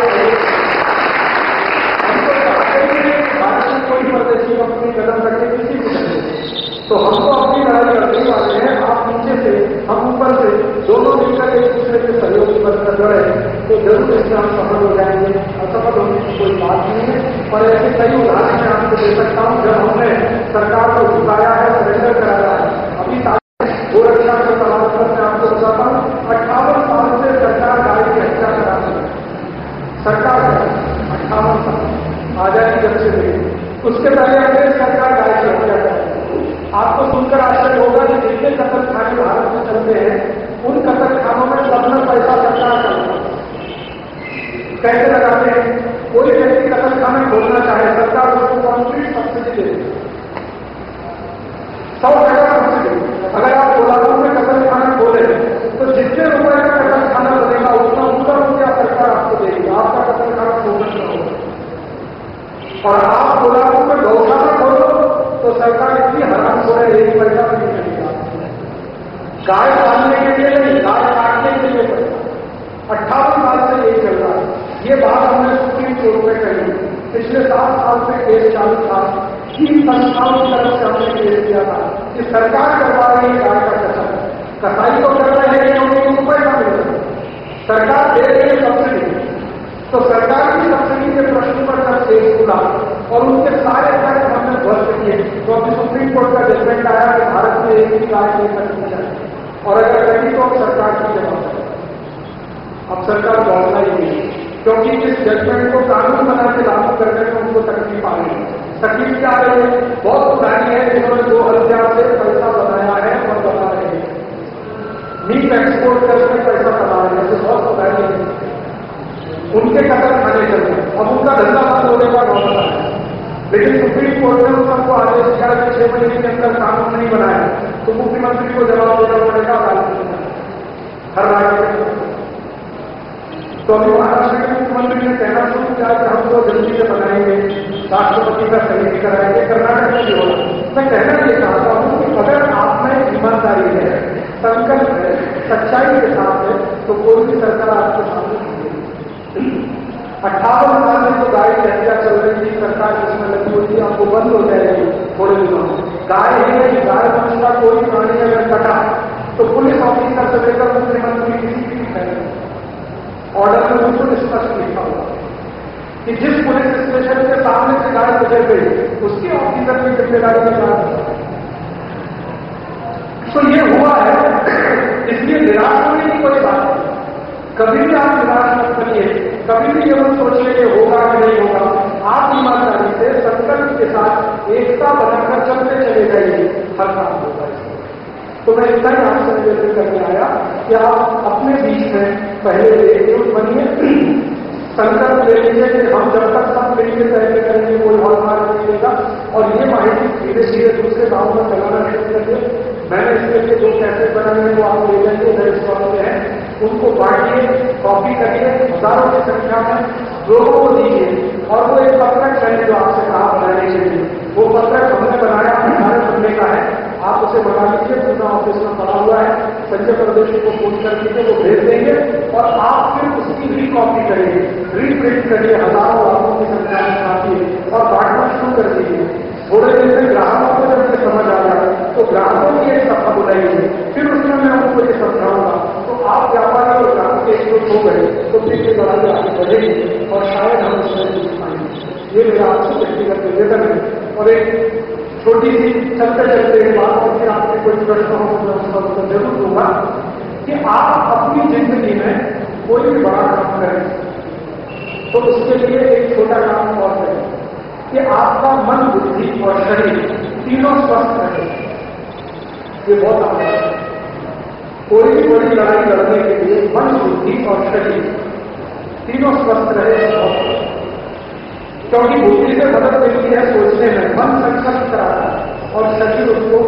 भारत में कोई परदेशी कंपनी कदम रखे किसी भी तो हमको अपनी लड़ाई लड़ने वाले हैं। आप नीचे से, हम ऊपर से, दोनों मिलकर एक दूसरे के सहयोगी लड़े तो ज़रूर इससे हम सफल हो जाएँगे। असफल होने की कोई बात नहीं है। और ऐसे कई उदाहरण मैं आपको दे सकता हूँ। जब हमने सरकार को झुकाया है सरेंडर कराया है, अभी वो रक्षा के पर मैं आपको बताता हूँ अट्ठावन साल से सरकार गाड़ी की हत्या करा सरकार अट्ठावन साल। आज़ादी जब से मिली उसके पहले अंग्रेज़ सरकार गाय की हत्या कर आपको सुनकर आश्चर्य होगा कि जितने कतल खाने भारत में चलते हैं, उन कतल खानों में सब पैसा कैसे लगाते हैं। कोई व्यक्ति कतल खाना खोलना चाहे सरकार उसको कॉन्क्रीट सब्सिडी देती सौ टका सब्सिडी अगर आप कोल्हापुर में कतल खाना खोले तो जितने रुपए का कतल खाना बनेगा उतना पूरा रुपया सरकार आपको देगी। आपका कतल खाना खोलना और आप कोल्हापुर में गौशाला खोलो तो सरकार इतनी हराम हो रही एक पैसा नहीं मिलेगा। गाय पालने के लिए नहीं गाय काटने के लिए पैसा अट्ठावन साल से यही चल रहा है ये बात हमने सुप्रीम कोर्ट में कही। पिछले सात साल से केस चालू था तीन संस्थाओं की तरफ़ से हमने केस किया था कि सरकार करवा रही है गाय का कसम कसाई तो कर रहे हैं क्योंकि उनको पैसा मिल। रहा सरकार दे रही है सब्सिडी तो सरकार की सब्सिडी के प्रश्न पर जब केस खुला और उनके सारे खर्च हमने ध्वस्त किए तो अभी सुप्रीम कोर्ट का जजमेंट आया कि भारत में एक भी गाय नहीं करनी चाहिए और अगर कहीं तो सरकार की जवाब अब सरकार दौड़ना ही नहीं क्योंकि इस जजमेंट को कानून बना के लागू करने में उनको तकलीफ़ आ रही है। तकलीफ़ क्या रही है? बहुत पुरानी है जिन्होंने दो हज़ार से पैसा बनाया है और बता रहे हैं। मीट एक्सपोर्ट करके पैसा कमा रहे हैं बहुत पुरानी है। उनके कदर खाने चल रहे अब उनका धंधा बंद होने का मौका है। लेकिन सुप्रीम कोर्ट ने सबको आदेश दिया कि छह महीने के अंदर कानून नहीं बनाया। तो मुख्यमंत्री को जवाब देना पड़ेगा हर राज्य में तो अभी महाराष्ट्र के मुख्यमंत्री ने कहना शुरू किया कि हम तो जल्दी से बनाएँगे, राष्ट्रपति का सहयोग कराएँगे, कर्नाटक में भी होगा मैं कहना ये चाहता हूँ कि अगर आप में ईमानदारी है, संकल्प है, सच्चाई के साथ है तो कोई भी सरकार आपके सामने अट्ठावन साल में तो गाय की हत्या चल रही थी, सरकार जिसमें लगी हुई थी, आपको बंद हो जाएगी थोड़े दिनों में। गाय ही नहीं गाय वंश का कोई प्राणी अगर कटा तो पुलिस ऑफिसर से लेकर मुख्यमंत्री किसी नहीं ऑर्डर में बिल्कुल स्पष्ट लिखा हुआ। कि जिस पुलिस स्टेशन के सामने से गाय गुजर गई, उसके ऑफिसर की ज़िम्मेदारी में निकाल तो ये हुआ है, इसलिए निराश होने की कोई बात नहीं। कभी भी आप निराश मत करिए कभी भी ये मत सोचिए कि होगा कि नहीं होगा। आप ईमानदारी से संकल्प के साथ एकता बनाकर चलते चले जाइए, हर काम तो मैं इतना ही आपसे निवेदन करके आया कि आप अपने बीच में पहले एकजुट बनिए। संकल्प ले लीजिए कि हम जब तक सब मिलकर तय करेंगे कोई और मार्ग नहीं लेगा। और ये माहिती धीरे धीरे दूसरे गाँव में चलाना शुरू करिए मैंने इसके लिए जो कैसे बनाने वो आप ले लेंगे मेरे स्वास्थ्य में है। उनको बांटिए, कॉपी करिए, हज़ारों की संख्या में लोगों को दीजिए। और वो एक पत्रक है जो आपसे कहा बनाने के लिए। वो पत्रक हमने बनाया अठारह बनने का है। आप उसे बना लीजिए पूरा ऑफ़िस में पड़ा हुआ है संजय प्रदेश को फ़ोन कर दीजिए वो भेज देंगे और आप फिर उसकी री कॉपी करेंगे रीप्रिंट करिए, हज़ारों लाखों की संख्या में छापिए और बांटना शुरू कर दीजिए। थोड़े दिन में ग्राहकों को जब समझ आ जाए तो ग्राहकों की एक सफ़ा बुलाइए। फिर उसमें मैं आपको ये समझाऊँगा। तो आप व्यापारी और ग्राहक के एकजुट हो गए तो फिर ये लड़ाई आगे बढ़ेगी और शायद हम उसमें ये मेरा आपसे व्यक्तिगत निवेदन है। और एक छोटी सी चलते चलते बात फिर आपके कोई प्रश्न तो मैं उसका उत्तर ज़रूर दूँगा कि आप अपनी ज़िंदगी में कोई भी बड़ा काम करें तो उसके लिए एक छोटा काम और करें कि आपका मन, बुद्धि और शरीर तीनों स्वस्थ रहे। ये बहुत आवश्यक है। कोई भी बड़ी लड़ाई लड़ने के लिए मन, बुद्धि और शरीर तीनों स्वस्थ रहे क्योंकि बुद्धि से मदद मिलती है, सोचने में मन संकल्प कराता है और शरीर उसको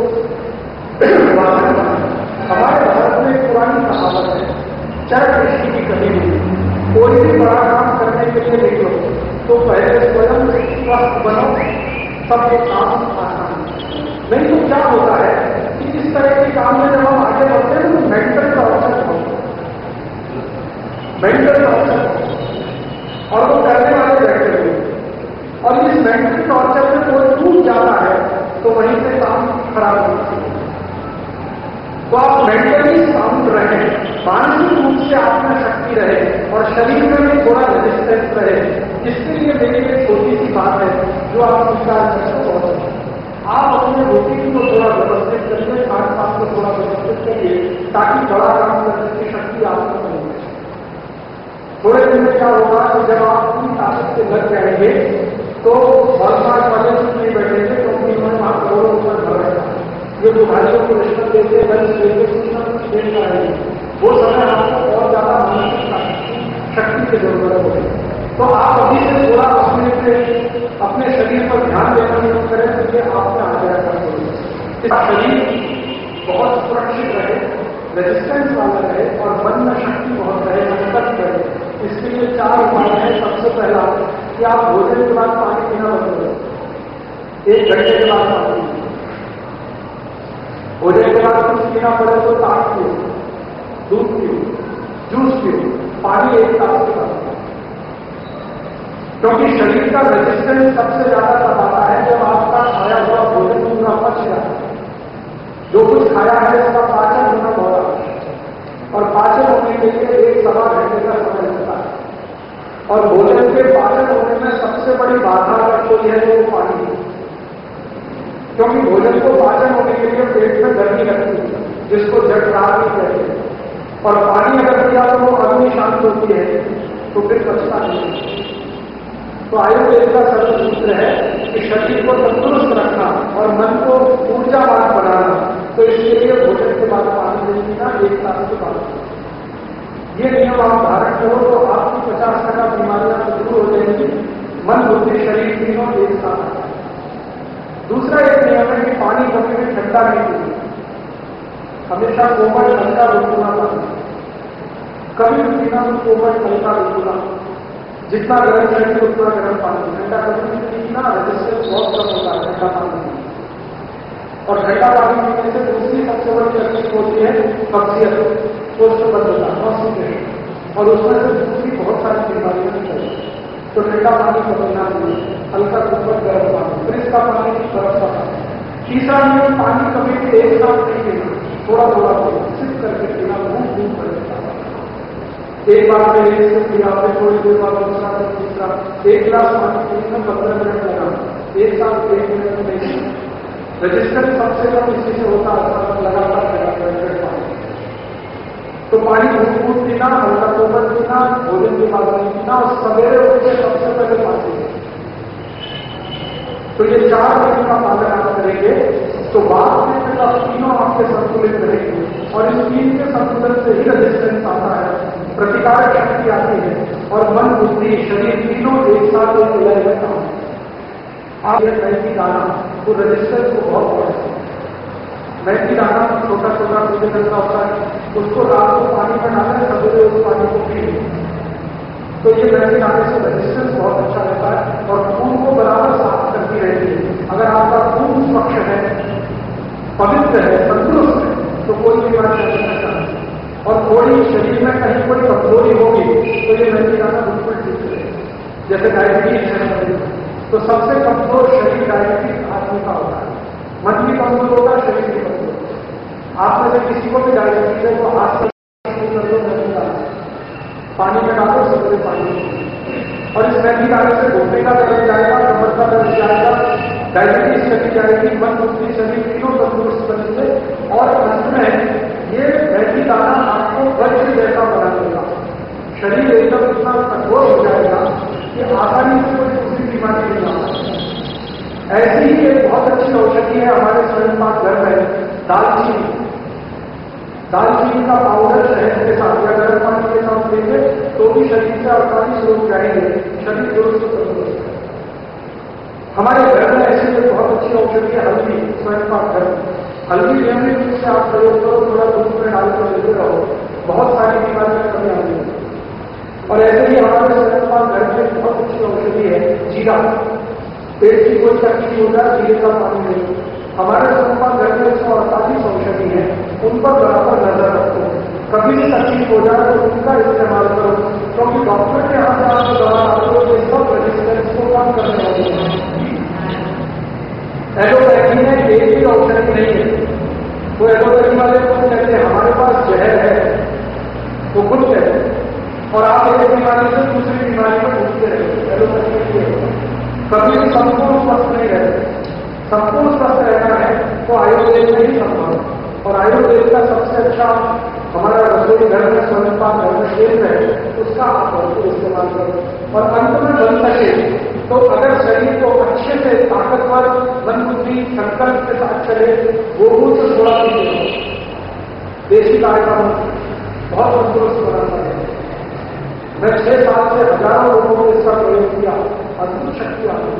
हमारे भारत में एक पुरानी कहावत है, चाहे कृषि की कभी नहीं कोई भी बड़ा काम करने के लिए निकलो तो पहले स्वयं स्वस्थ बनो सब ये काम आसान नहीं तो क्या होता है कि इस तरह के काम में जब हम आगे बढ़ते हैं तो मेंटल टॉर्चर मेंटल टॉर्चर और वो करने वाले बैठे हुए और इस मेंटल टॉर्चर में कोई टूट जाता है तो वहीं से काम खराब होता है। तो आप मेंटली साउंड रहे, मानसिक रूप से आप में शक्ति रहे और शरीर में भी थोड़ा रेजिस्टेंस रहे इसके लिए मेरी एक छोटी सी बात है, जो आप स्वीकार करते बहुत आप अपने रूटीन को थोड़ा व्यवस्थित करिए खान पान को थोड़ा व्यवस्थित करिए, ताकि बड़ा काम करने की शक्ति आपको मिले। थोड़े दिन में क्या होगा कि जब आप अपनी ताकत से लग जाएँगे तो वर्षात वाले नहीं बैठेंगे क्योंकि उन्होंने वहाँ करोड़ों ऊपर भरेगा ये बुढ़ाइयों को रिश्वत देते लंच देते कुछ न कुछ दे वो समय आपको और ज़्यादा शक्ति की ज़रूरत होगी तो आप अभी से थोड़ा अपने अपने शरीर पर ध्यान देना शुरू करें तो ये आपने आ जाएगा शरीर। बहुत सुरक्षित रहे रेजिस्टेंस वाला रहे, और मन में शक्ति बहुत रहे संकट रहे। इसके लिए चार उपाय हैं। सबसे पहला कि आप भोजन के बाद पानी पीना बंद करें। एक घंटे के बाद पानी भोजन के बाद कुछ पीना पड़े तो ताक पियो, दूध पियो, जूस पियो, पानी एक ताक के बाद क्योंकि शरीर का रेजिस्टेंस सबसे ज़्यादा तब आता है जब आपका खाया हुआ भोजन पूरा पच जाता है जो कुछ खाया है उसका पाचन होना बहुत आवश्यक और पाचन होने के लिए एक सवा घंटे का समय लगता है और भोजन के पाचन होने में सबसे बड़ी बाधा अगर कोई है तो पानी है। क्योंकि भोजन को पाचन होने के लिए पेट में गर्मी लगती है, जिसको भी कहते हैं। और पानी अगर दिया तो वो अग्नि शांत होती है तो फिर बचता नहीं तो आयुर्वेद का सर्व सूत्र है कि शरीर को तंदुरुस्त रखना और मन को ऊर्जावान बनाना। तो इसके लिए भोजन के बाद पानी नहीं एक साथ के बाद ये नियम आप धारण करो तो आपकी पचास टका बीमारियाँ तो दूर हो जाएँगी। मन बुद्धि, शरीर तीनों एक साथ दूसरा एक नियम है कि पानी कभी भी ठंडा नहीं पीना हमेशा कोमल ठंडा रुकना पानी कभी भी पीना तो कोमल ठंडा रुकना जितना गर्म चाहिए उतना गर्म पानी। ठंडा कभी भी पीना रेजिस्टेंस बहुत कम होता है, ठंडा पानी। और ठंडा पानी पीने से दूसरी सबसे बड़ी तकलीफ़ होती है पक्षियत होता है, और उसमें से दूसरी बहुत सारी बीमारियाँ निकल तो ठंडा पानी को पीना चाहिए हल्का कुकर गर्म पानी। फ्रिज का पानी की बर्फ़ का पानी। तीसरा नियम पानी कभी भी एक साथ नहीं पीना थोड़ा थोड़ा पीना सिर्फ़ करके पीना बहुत दूर कर एक बार में एक से पिया, फिर थोड़ी देर बाद दूसरा तीसरा। एक गिलास पानी पीने में पंद्रह मिनट लगा। एक साथ एक मिनट में रजिस्टर सबसे कम इसी से होता है लगातार लगातार तो पानी। भूख पीना हल्का कोमल पीना भोजन के बाद नहीं पीना और सवेरे उठ सबसे पहले पानी। तो ये चार दिन का पालन आप करेंगे तो बाद में फिर आप तीनों आपके संतुलित रहेंगे। और इस तीन के संतुलन से ही रजिस्टेंस आता है। प्रतिकार शक्ति आती है। और मन बुद्धि, शरीर तीनों एक साथ एक लय में काम आप ये मैथी दाना तो रजिस्टेंस को बहुत बढ़ा मैथी दाना छोटा छोटा पीले रंग का होता है। उसको रात को पानी में डालें सवेरे उस पानी को पी तो ये मैथी दाने से रजिस्टेंस बहुत अच्छा रहता है और खून को बराबर साफ़ करती रहती है। अगर आपका खून स्वच्छ है, पवित्र है, तंदुरुस्त है तो कोई बीमारी नहीं सकता और थोड़ी शरीर में कहीं कोई कमज़ोरी होगी तो ये मैथी दाना बिल्कुल ठीक है। जैसे डायबिटीज़ है तो सबसे कमज़ोर शरीर डायबिटीज़ आदमी का होता है। मन भी कमज़ोर होगा शरीर भी कमज़ोर आप में से किसी को भी डायबिटीज़ है तो हाथ से पानी में डालो, सबसे पानी और इस मैथी दाने से घुटने का दर्द जाएगा कमर का दर्द जाएगा डायबिटीज़ चली जाएगी, मन बुद्धि शरीर तीनों तंदुरुस्त बनेंगे और अंत में ये मैथी दाना आपको वज्र जैसा बना देगा। शरीर एकदम इतना कठोर हो जाएगा कि आसानी से बीमारी नहीं आ ऐसी ही एक बहुत अच्छी औषधि है हमारे स्वयं पाक घर में, दालचीनी। दालचीनी का पाउडर शहद के साथ, या गर्म पानी के साथ लेंगे तो भी शरीर से अड़तालीस लोग जाएँगे। शरीर दुरुस्त हमारे घर में ऐसी एक बहुत अच्छी औषधि है हल्दी स्वयं पाक घर। हल्दी नियमित रूप से आप प्रयोग करो, थोड़ा दूध में डाल कर लेते रहो। बहुत सारी बीमारियाँ कमी आती है। और ऐसे ही हमारे पाक घर में बहुत अच्छी औषधि है, जीरा। पेट की कोई तकलीफ़ हो जाए जीरे का पानी नहीं। हमारे पाक घर में एक सौ अड़तालीस औषधि है, उन पर बराबर नज़र रखो। कभी भी तकलीफ़ हो जाए तो उनका इस्तेमाल करो, क्योंकि डॉक्टर के यहाँ से आप दवा हो, ये सब रेजिस्टेंस को कम करने वाले हैं। एलोपैथी में एक भी औषधि नहीं है। वो एलोपैथी वाले को कहते हैं, हमारे पास जहर है वो खुद कहते हैं। और आप एक बीमारी से दूसरी बीमारी में घूमते में कभी संपूर्ण स्वस्थ नहीं रहते। संपूर्ण स्वस्थ रहना है तो आयुर्वेद में ही संभव और आयुर्वेद का सबसे अच्छा हमारा रसोई घर में स्वयं घर में केंद्र है, उसका आप भरपूर इस्तेमाल करो। और अंत में बन सके तो अगर शरीर को अच्छे से ताकतवर मन बुद्धि संकल्प के साथ चले गोमूत्र थोड़ा भी देशी गाय का बहुत तंदुरुस्त बनाता है मैं छह साल से हज़ारों लोगों को इसका प्रयोग किया, अद्भुत शक्ति आती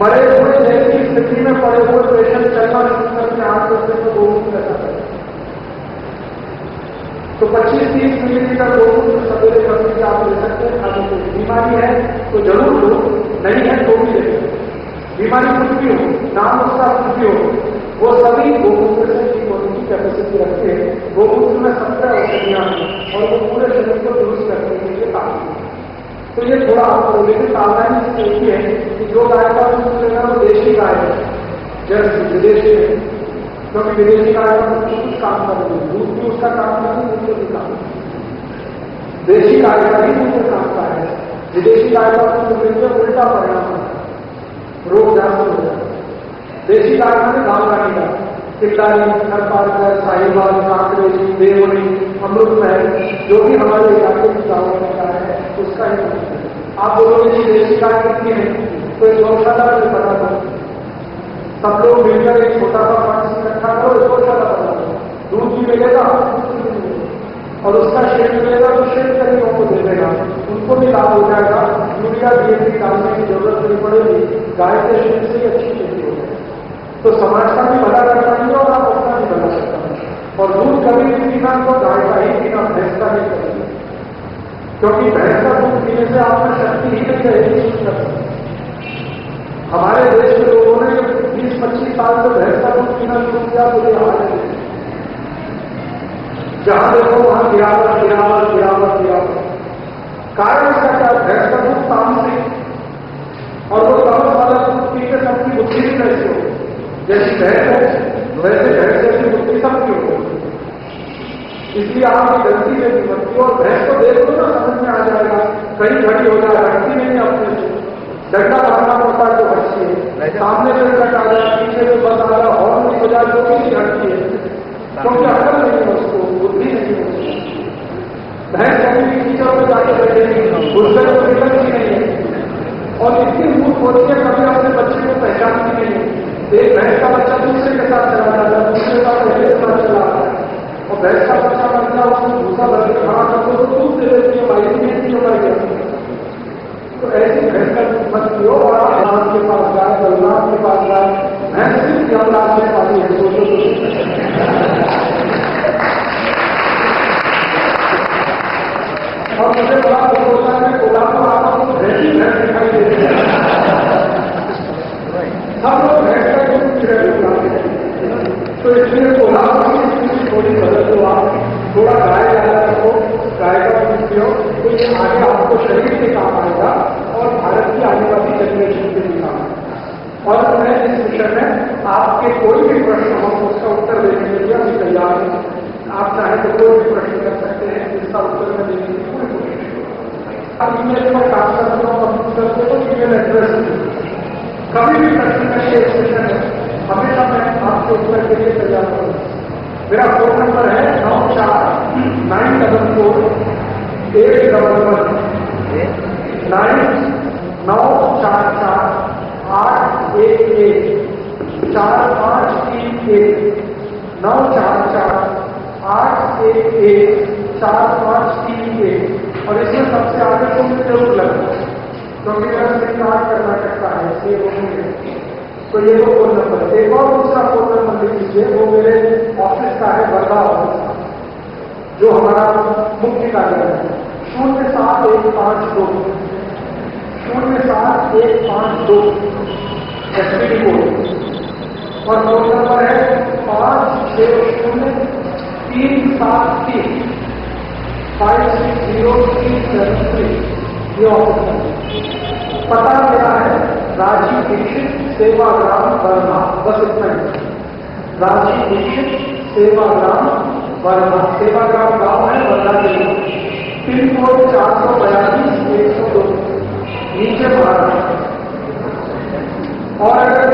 मरे हुए जैसी स्थिति में पड़े हुए पेशेंट चलना शुरू करके आठ दस दिन में गोमूत्र रहता है तो 25-30 मिलीलीटर गोमूत्र सवेरे कभी से आप ले सकते हैं? खाने को बीमारी है तो ज़रूर लो, नहीं है तो भी ले बीमारी कुछ भी हो, नाम उसका कुछ भी हो, वो सभी गोमूत्र से कैपेसिटी रखते हैं गोमूत्र में सत्रह औषधियाँ हैं और वो पूरे शरीर को दुरुस्त करने के लिए काम तो ये थोड़ा आपको लेकिन सावधानी से देखिए कि जो गाय का दूध लेना वो देशी गाय है। जैसे विदेशी है। क्योंकि विदेशी गाय का दूध कुछ काम कर रही है। दूध भी उसका काम कर रही दूध भी काम देशी गाय का ही दूध काम का है। विदेशी गाय का दूध लेंगे उल्टा परिणाम है, रोग जास्त हो जाए देशी गाय में गाँव रानी का किल्लारी खरपालकर साहिवाल कांकरेज देवनी अमृत महल जो भी हमारे इलाके की गाँव में है, उसका ही आप कि देशी गाय कितनी है? तो गौशाला में बता दो सब लोग मिलकर एक छोटा सा फंड इकट्ठा करो गौशाला बना दो दूध भी मिलेगा और उसका शेड मिलेगा तो शेड गरीबों को दे देगा। उनको भी लाभ हो जाएगा। यूरिया डीएपी डालने की ज़रूरत नहीं पड़ेगी। गाय के शेड से ही अच्छी खेती हो जाएगी। तो समाज का भी कभी किसान को गाय का ही पीना भैंस का ही कभी क्योंकि भैंस का दूध पीने से आपने शक्ति ही नहीं रहेगी हमारे देश के लोगों ने बीस पच्चीस साल से भैंस का दूध पीना शुरू किया तो ये हमारे जहाँ देखो वहाँ गिरावट गिरावट गिरावट गिरावट कारण इसका क्या भैंस का दूध तामसिक और वो तामस वाला दूध पी के सबकी बुद्धि भी कैसी हो जैसी भैंस है, वैसे भैंस जैसी बुद्धि सबकी हो। इसलिए आपकी गलती में विपत्ति और भैंस को देख लो ना समझ में आ जाएगा। कहीं घड़ी हो जाए रखती नहीं अपने डंडा मारना पड़ता है तो हटती है। सामने से ट्रक आ जाए पीछे से बस आ जाए और नहीं हो जाए तो भी हटती है। क्योंकि अकल नहीं है उसको बुद्धि नहीं है भैंस कभी भी कीचड़ में जाके बैठेगी गुस्से को निकलती नहीं है। और इतनी मूर्ख होती है कभी अपने बच्चे को पहचानती नहीं एक भैंस का बच्चा दूसरे के साथ चला जाता है दूसरे का पहले के साथ चला है का बच्चा बनता है उसको दूसरा के खड़ा कर दो तो दूध दे देती है भाई नहीं नहीं हो है तो ऐसी भैंस का मत पियो और आप राम के पास जाए बलराम के पास जाए मैं सिर्फ़ यमराज में पाली है सोचो और मुझे बड़ा दुख होता है कि कोला पर आता हूँ भैंस ही भैंस दिखाई देती है सब लोग भैंस का दूध पी रहे हैं तो इसलिए कोला थोड़ी बदल दो आप थोड़ा गाय ज़्यादा रखो गाय का दूध पियो तो ये आगे आपको शरीर के काम आएगा और भारत की आने वाली जनरेशन के भी काम और मैं इस विषय में आपके कोई भी प्रश्न हो, उसका उत्तर देने के लिए अभी तैयार हूँ। आप चाहे तो कोई भी प्रश्न कर सकते हैं जिसका उत्तर मैं देने की पूरी कोशिश करूँगा। अब ईमेल पर काम करता हूँ कंप्यूटर से तो ईमेल एड्रेस कभी भी प्रश्न का ये सेशन है, हमेशा मैं आपके उत्तर के लिए तैयार करूँगा मेरा फ़ोन नंबर है नौ चार nine double four eight double one nine नौ चार चार आठ एक एक चार पाँच तीन एक नौ चार चार आठ एक एक चार पाँच तीन एक और इसमें सबसे आगे तो मुझे ज़रूर है? क्योंकि मेरा स्वीकार कर्नाटक का है इसलिए वो तो ये वो फ़ोन नंबर एक और दूसरा फ़ोन नंबर लिख लीजिए वो मेरे ऑफ़िस का है का जो हमारा मुख्य कार्य है। शून्य सात एक पाँच दो। शून्य सात एक पाँच दो। एसपीडी कोड और फ़ोन नंबर है पाँच छः शून्य तीन सात तीन। Five six zero three seven three ये ऑफ़िस है। पता मेरा है? राजीव दीक्षित सेवाग्राम वर्मा बस इतना राजीव दीक्षित सेवाग्राम वर्मा सेवाग्राम गाँव है वर्धा जिला पिन कोड चार सौ बयालीस, एक सौ दो, नीचे महाराष्ट्र और अगर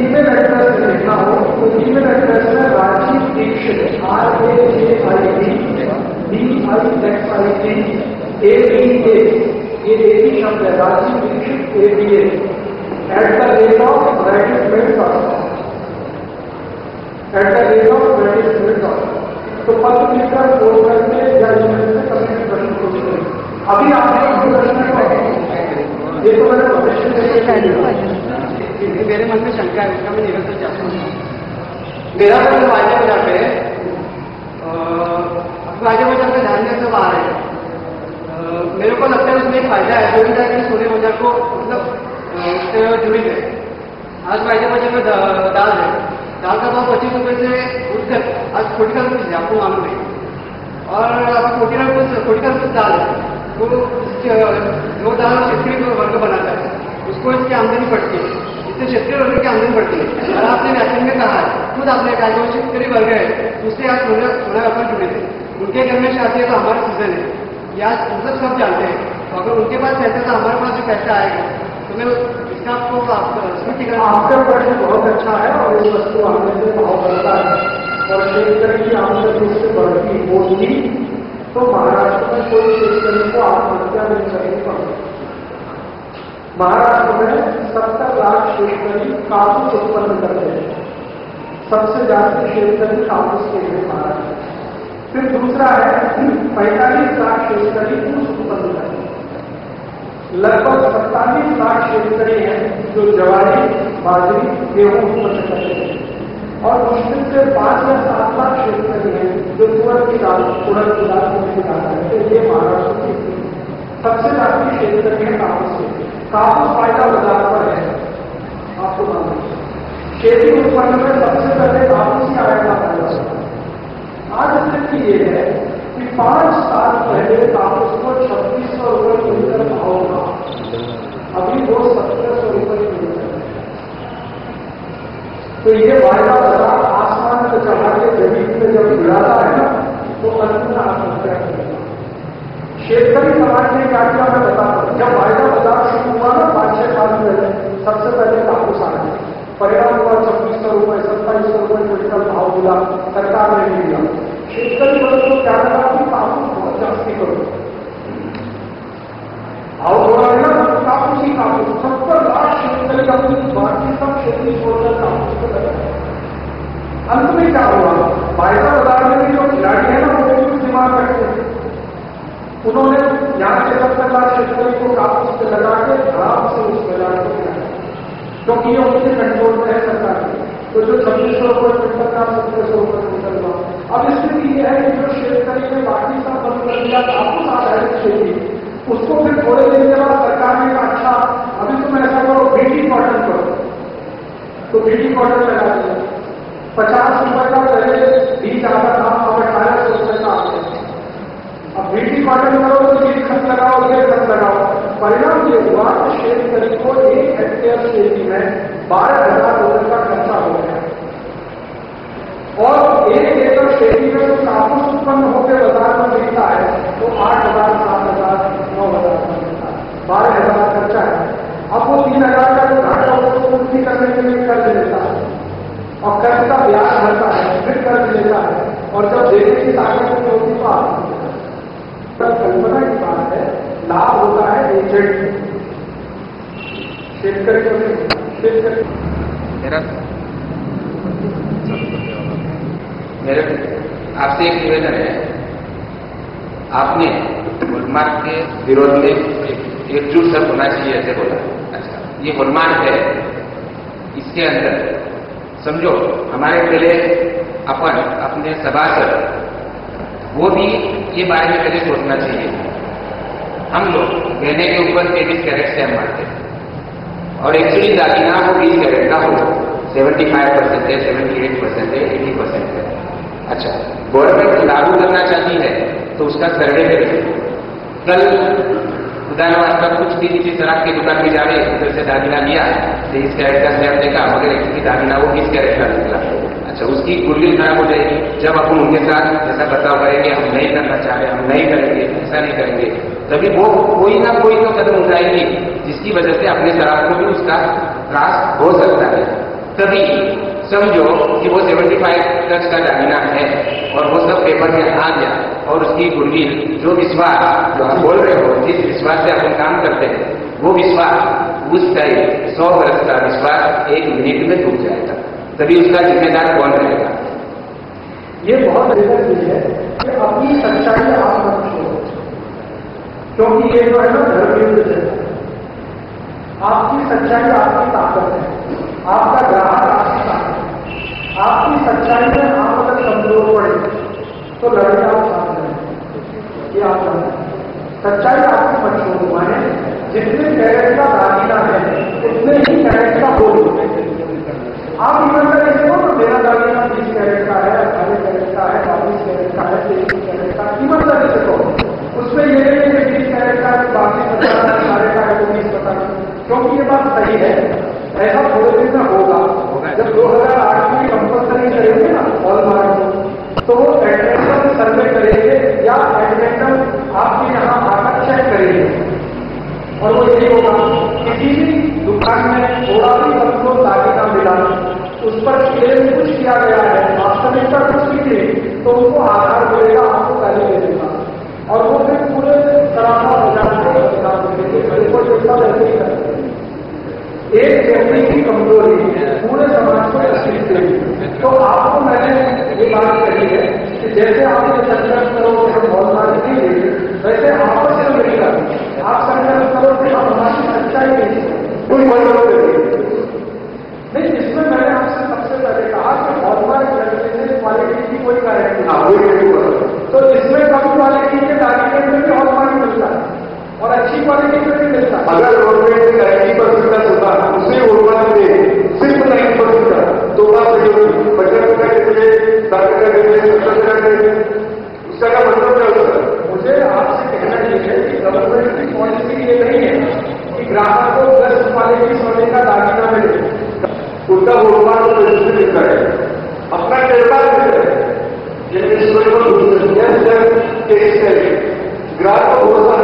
ईमेल एड्रेस लिखना हो तो ईमेल एड्रेस है Rajiv Dixit R A J I D D I X I T A B A, ये एक ही शब्द है Rajiv Dixit A B at the rate of ग्रेटिसमेंट at the rate of ग्रेटिसमेंट तो पत्र लिखकर फ़ोन करके या ईमेल से कभी भी प्रश्न करें अभी आपने प्रश्न ये तो मैंने क्योंकि मेरे मन में शंका है उसका मैं निरंतर चाहता हूँ मेरा तो वाद्य बजा पे वाद्य बजा पे धान्य सब आ रहे हैं। मेरे को लगता है उसमें एक फ़ायदा है जो भी जाकर सोने बाज़ार को मतलब उससे जुड़ी है। आज वाद्य बाज़ार में दाल है। दाल का भाव पच्चीस रुपए से उठकर आज फोर्टी का रुपीज़ है आपको मालूम है और अब फोर्टी का रुपीज़ फोर्टी का रुपीज़ दाल है। तो जो दाल शेतकरी वर्ग बनाता है। उसको इसकी आमदनी बढ़ती है। इससे शेतकरी वर्ग की आमदनी बढ़ती है। और आपने व्याख्यान में कहा है, खुद आपने कहा जो शेतकरी वर्ग है। उससे आप सोना सोना व्यापार जुड़े थे उनके घर में शादी है तो हमारा सीज़न है। या मतलब सब जानते हैं। तो अगर उनके पास पैसा तो हमारे पास जो पैसा आएगा। तो आपको प्रश्न बहुत अच्छा है और इस वस्तु आने से भाव बढ़ता है। और शेतकरी की आमदनी उससे बढ़ती होती तो महाराष्ट्र में कोई शेतकरी को आत्महत्या नहीं करनी पड़ती महाराष्ट्र में सत्तर लाख शेतकरी कापूस उत्पन्न करते हैं। सबसे ज़्यादा शेतकरी कापूस के लिए महाराष्ट्र फिर दूसरा है पैंतालीस लाख कुछ उत्पन्न करते हैं। लगभग सत्तालीस लाख शेतकरी हैं जो जवारी, बाजरी, गेहूँ उत्पन्न करते हैं। और मुश्किल से पाँच या सात लाख शेतकरी हैं जो तुरंत की दाल उड़द की दाल को निकालते हैं। तो ये महाराष्ट्र की सबसे ज़्यादा शेतकरी है कापूस के कापूस फ़ायदा बाज़ार पर है। आपको मालूम खेती उत्पन्न में सबसे पहले कापूस ही आएगा फ़ायदा आज स्थिति ये है कि पाँच साल पहले कापूस को छत्तीस सौ रुपए क्विंटल भाव था अभी वो सत्रह सौ रुपए क्विंटल तो ये वायदा बाज़ार आसमान में चढ़ा के ज़मीन में जब गिराता है ना तो अंत में आत्महत्या करेगा शेतकरी समाज ने क्या किया मैं बता जब वायदा बाज़ार शुरू हुआ ना पाँच छह साल पहले, सबसे पहले कापूस आ गया। परिणाम हुआ छब्बीस सौ रुपए, सत्ताईस सौ रुपए क्विंटल भाव मिला, सरकार ने नहीं दिया। शेतकरी वर्ग को कि कापूस जास्ती करो. भाव थोड़ा मिला तो कापूस ही कापूस सत्तर लाख शेतकरी अपनी बाकी सब खेती छोड़कर कापूस को अंत में क्या हुआ वायदा बाज़ार जो खिलाड़ी है ना वो कुछ दिमाग उन्होंने यहाँ से सत्तर लाख शेतकरी को कापूस से लगा के आराम से उस बाज़ार को क्योंकि ये उनके कंट्रोल में है सरकार तो जो छब्बीस सौ रुपये क्विंटल का सत्रह सौ रुपये क्विंटल हुआ अब स्थिति यह है कि जो शेतकरी ने बाकी सब बंद कर दिया कापूस आधारित खेती उसको फिर थोड़े दिन के बाद सरकार ने कहा अच्छा अभी तुम ऐसा करो, बीटी कॉटन करो। तो बीटी कॉटन लगा दिया। पचास रुपए का पहले बीज आता था अब अठारह सौ रुपए का आ अब बीटी कॉटन करो तो बीज खत लगाओ, ये खत लगाओ। परिणाम ये हुआ कि शेतकरी को एक हेक्टेयर खेती में बारह हज़ार रुपए का खर्चा हो गया। और एक एकड़ खेती में जो कापूस उत्पन्न होकर बाज़ार में बिकता है तो आठ हज़ार, सात हज़ार, नौ हज़ार मिलता बारह हज़ार खर्चा है। अब वो तीन हज़ार का जो घाटा हो तो पूर्ति करने के लिए कर्ज लेता है। और कर्ज का ब्याज भरता है, फिर कर्ज लेता है। और जब देने की ताकत नहीं होती तो आप कल्पना की बात है, लाभ होता है एजेंट शेतकरी शेतकरी मेरा आपसे एक निवेदन है। आपने हॉलमार्क के विरोध में एकजुट सब होना चाहिए, ऐसे बोला। अच्छा ये हॉलमार्क है। इसके अंदर, समझो, हमारे पहले अपन, अपने सभासद, वो भी ये बारे में पहले सोचना चाहिए। हम लोग गहने के ऊपर तेईस कैरेट से हम मारते हैं। और एक्चुअली दागिना वो बीस कैरेट का हो सेवेंटी फाइव परसेंट है सेवेंटी एट परसेंट है एटी परसेंट है। अच्छा गवर्नमेंट लागू करना चाहती है तो उसका सर्वे करें कल उदाहरण वास्ता कुछ दिन किसी शराब की दुकान में जा रहे उधर से दागिना लिया तेईस कैरेट का स्लैब देखा मगर एक्चुअली दागिना वो बीस कैरेट का निकला अच्छा उसकी गुडविल खराब हो जाएगी जब अपन उनके साथ ऐसा बर्ताव करेंगे, हम नहीं करना चाह रहे, हम नहीं करेंगे, ऐसा नहीं करेंगे, तभी वो कोई ना कोई तो कदम उठाएँगे, जिसकी वजह से अपने शराब को भी उसका त्रास हो सकता है। तभी समझो कि वो 75 टच का दागिना है और वो सब पेपर में आ गया और उसकी गुडविल जो विश्वास, जो आप बोल रहे हो, जिस विश्वास से अपन काम करते हैं, वो विश्वास, उस टाइम सौ वर्ष का विश्वास एक मिनट में टूट जाएगा। तभी उसका जिम्मेदार कौन रहेगा? ये बहुत बेहतर चीज़ है कि अपनी सच्चाई आप छोड़ो क्योंकि ये जो है ना धर्म है। आपकी सच्चाई आपकी ताकत है। आपका ग्राहक आपकी ताकत है। आपकी सच्चाई में आप अगर कमज़ोर पड़े तो लड़ाई आप साथ ये आप सच्चाई आपकी मत छोड़ो माने, जितने कैरेट का दागिना है, उतने ही कैरेट का बोल आप ईमानदारी से बोलो, मेरा दागिना बीस कैरेट का है अठारह कैरेट का है बाईस कैरेट का है तेईस कैरेट का ईमानदारी से कहो उसमें ये नहीं कि बीस कैरेट का है बाकी पचास अठारह का है तो बीस पता क्योंकि ये बात सही है। ऐसा थोड़े दिन में होगा। जब दो हज़ार आठ में कंपल्सरी करेंगे ना हॉल मार्क तो वो एडमेंटल सर्वे करेंगे या एडमेंटल आपके यहाँ आकर चेक करेंगे। और वो यही होगा, किसी भी दुकान में थोड़ा भी हमको दागिना मिला, उस पर क्लेम कुछ किया गया है वास्तविकता कुछ भी नहीं तो उनको आधार मिलेगा आपको पहले दे देगा और वो फिर पूरे सराहा बाज़ार को अधिकार देंगे बिल्कुल जैसा वैसे ही करते हैं एक व्यक्ति की कमज़ोरी पूरे समाज को तस्वीर देगी तो आपको मैंने ये बात कही है कि जैसे आपने संघर्ष करो कि हम बहुत सारी नहीं देंगे वैसे आपस में मिलकर आप संघर्ष करो कि हम हमारी सच्चाई नहीं कोई मदद नहीं इसमें मैंने आपसे सबसे पहले कहा कि हॉलमार्क लगने से क्वालिटी की कोई गारंटी नहीं तो इसमें कम क्वालिटी के दागिने में भी है और अच्छी क्वालिटी में भी मिलता अगर गवर्नमेंट नाइन्टी परसेंट का होता उसी उर्वरक में सिर्फ़ नाइन परसेंट का तो बात सही होगी। पचास टका देंगे साठ टका देंगे सत्तर टका देंगे उसका क्या मतलब क्या होता है? मुझे आपसे कहना ये है कि गवर्नमेंट की पॉलिसी ये नहीं है कि ग्राहक को दस क्वालिटी सोने का दागिना मिले। उनका तो रजिस्टर मिलता है। अपना निर्माण मिलता है। जैसे ईश्वर को ग्राहक को भरोसा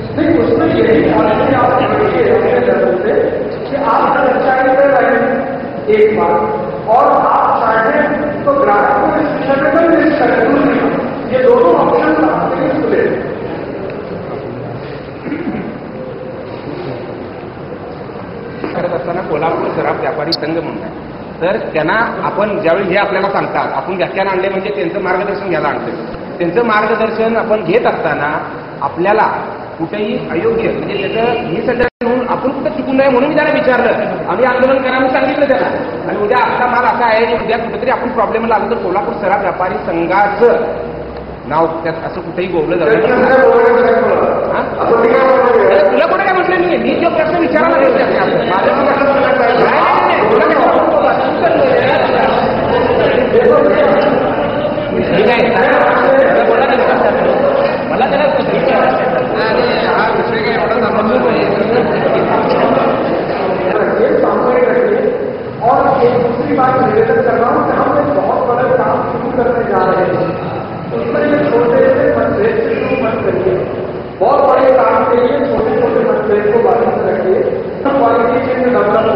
फिर उसमें यही अपने से कि आप रहे एक बार और आप तो ग्राहक को ये दोनों ऑप्शन आपके खुले करत असताना कोल्हापूर शराब व्यापारी संघ म्हणून आहे. तर त्यांना आपण ज्यावेळी हे आपल्याला सांगतात, आपण व्याख्यान आणले म्हणजे त्यांचं मार्गदर्शन घ्यायला आणतोय. त्यांचं मार्गदर्शन आपण घेत असताना आपल्याला कुठेही अयोग्य म्हणजे त्याचं हे सध्या म्हणून आपण चुकू नये म्हणून मी त्याला विचारलं आम्ही आंदोलन करा सांगितलं त्याला आणि उद्या आता माल असा आहे की उद्या कुठेतरी आपण प्रॉब्लेम लागलो तर कोल्हापूर सराफ व्यापारी संघाचं नाव त्यात असं कुठेही बोललं जातं तुला कुठे काय म्हटलं मी मी जो प्रश्न विचारायला मला त्याला एक दूसरी बात निवेदन कर रहा हूँ कि बहुत बड़ा काम शुरू करने जा रहे हैं उसमें मतभेद करिए बहुत बड़े काम के लिए छोटे छोटे मतभेद को बाधित रखिए क्वालिटी के नंबर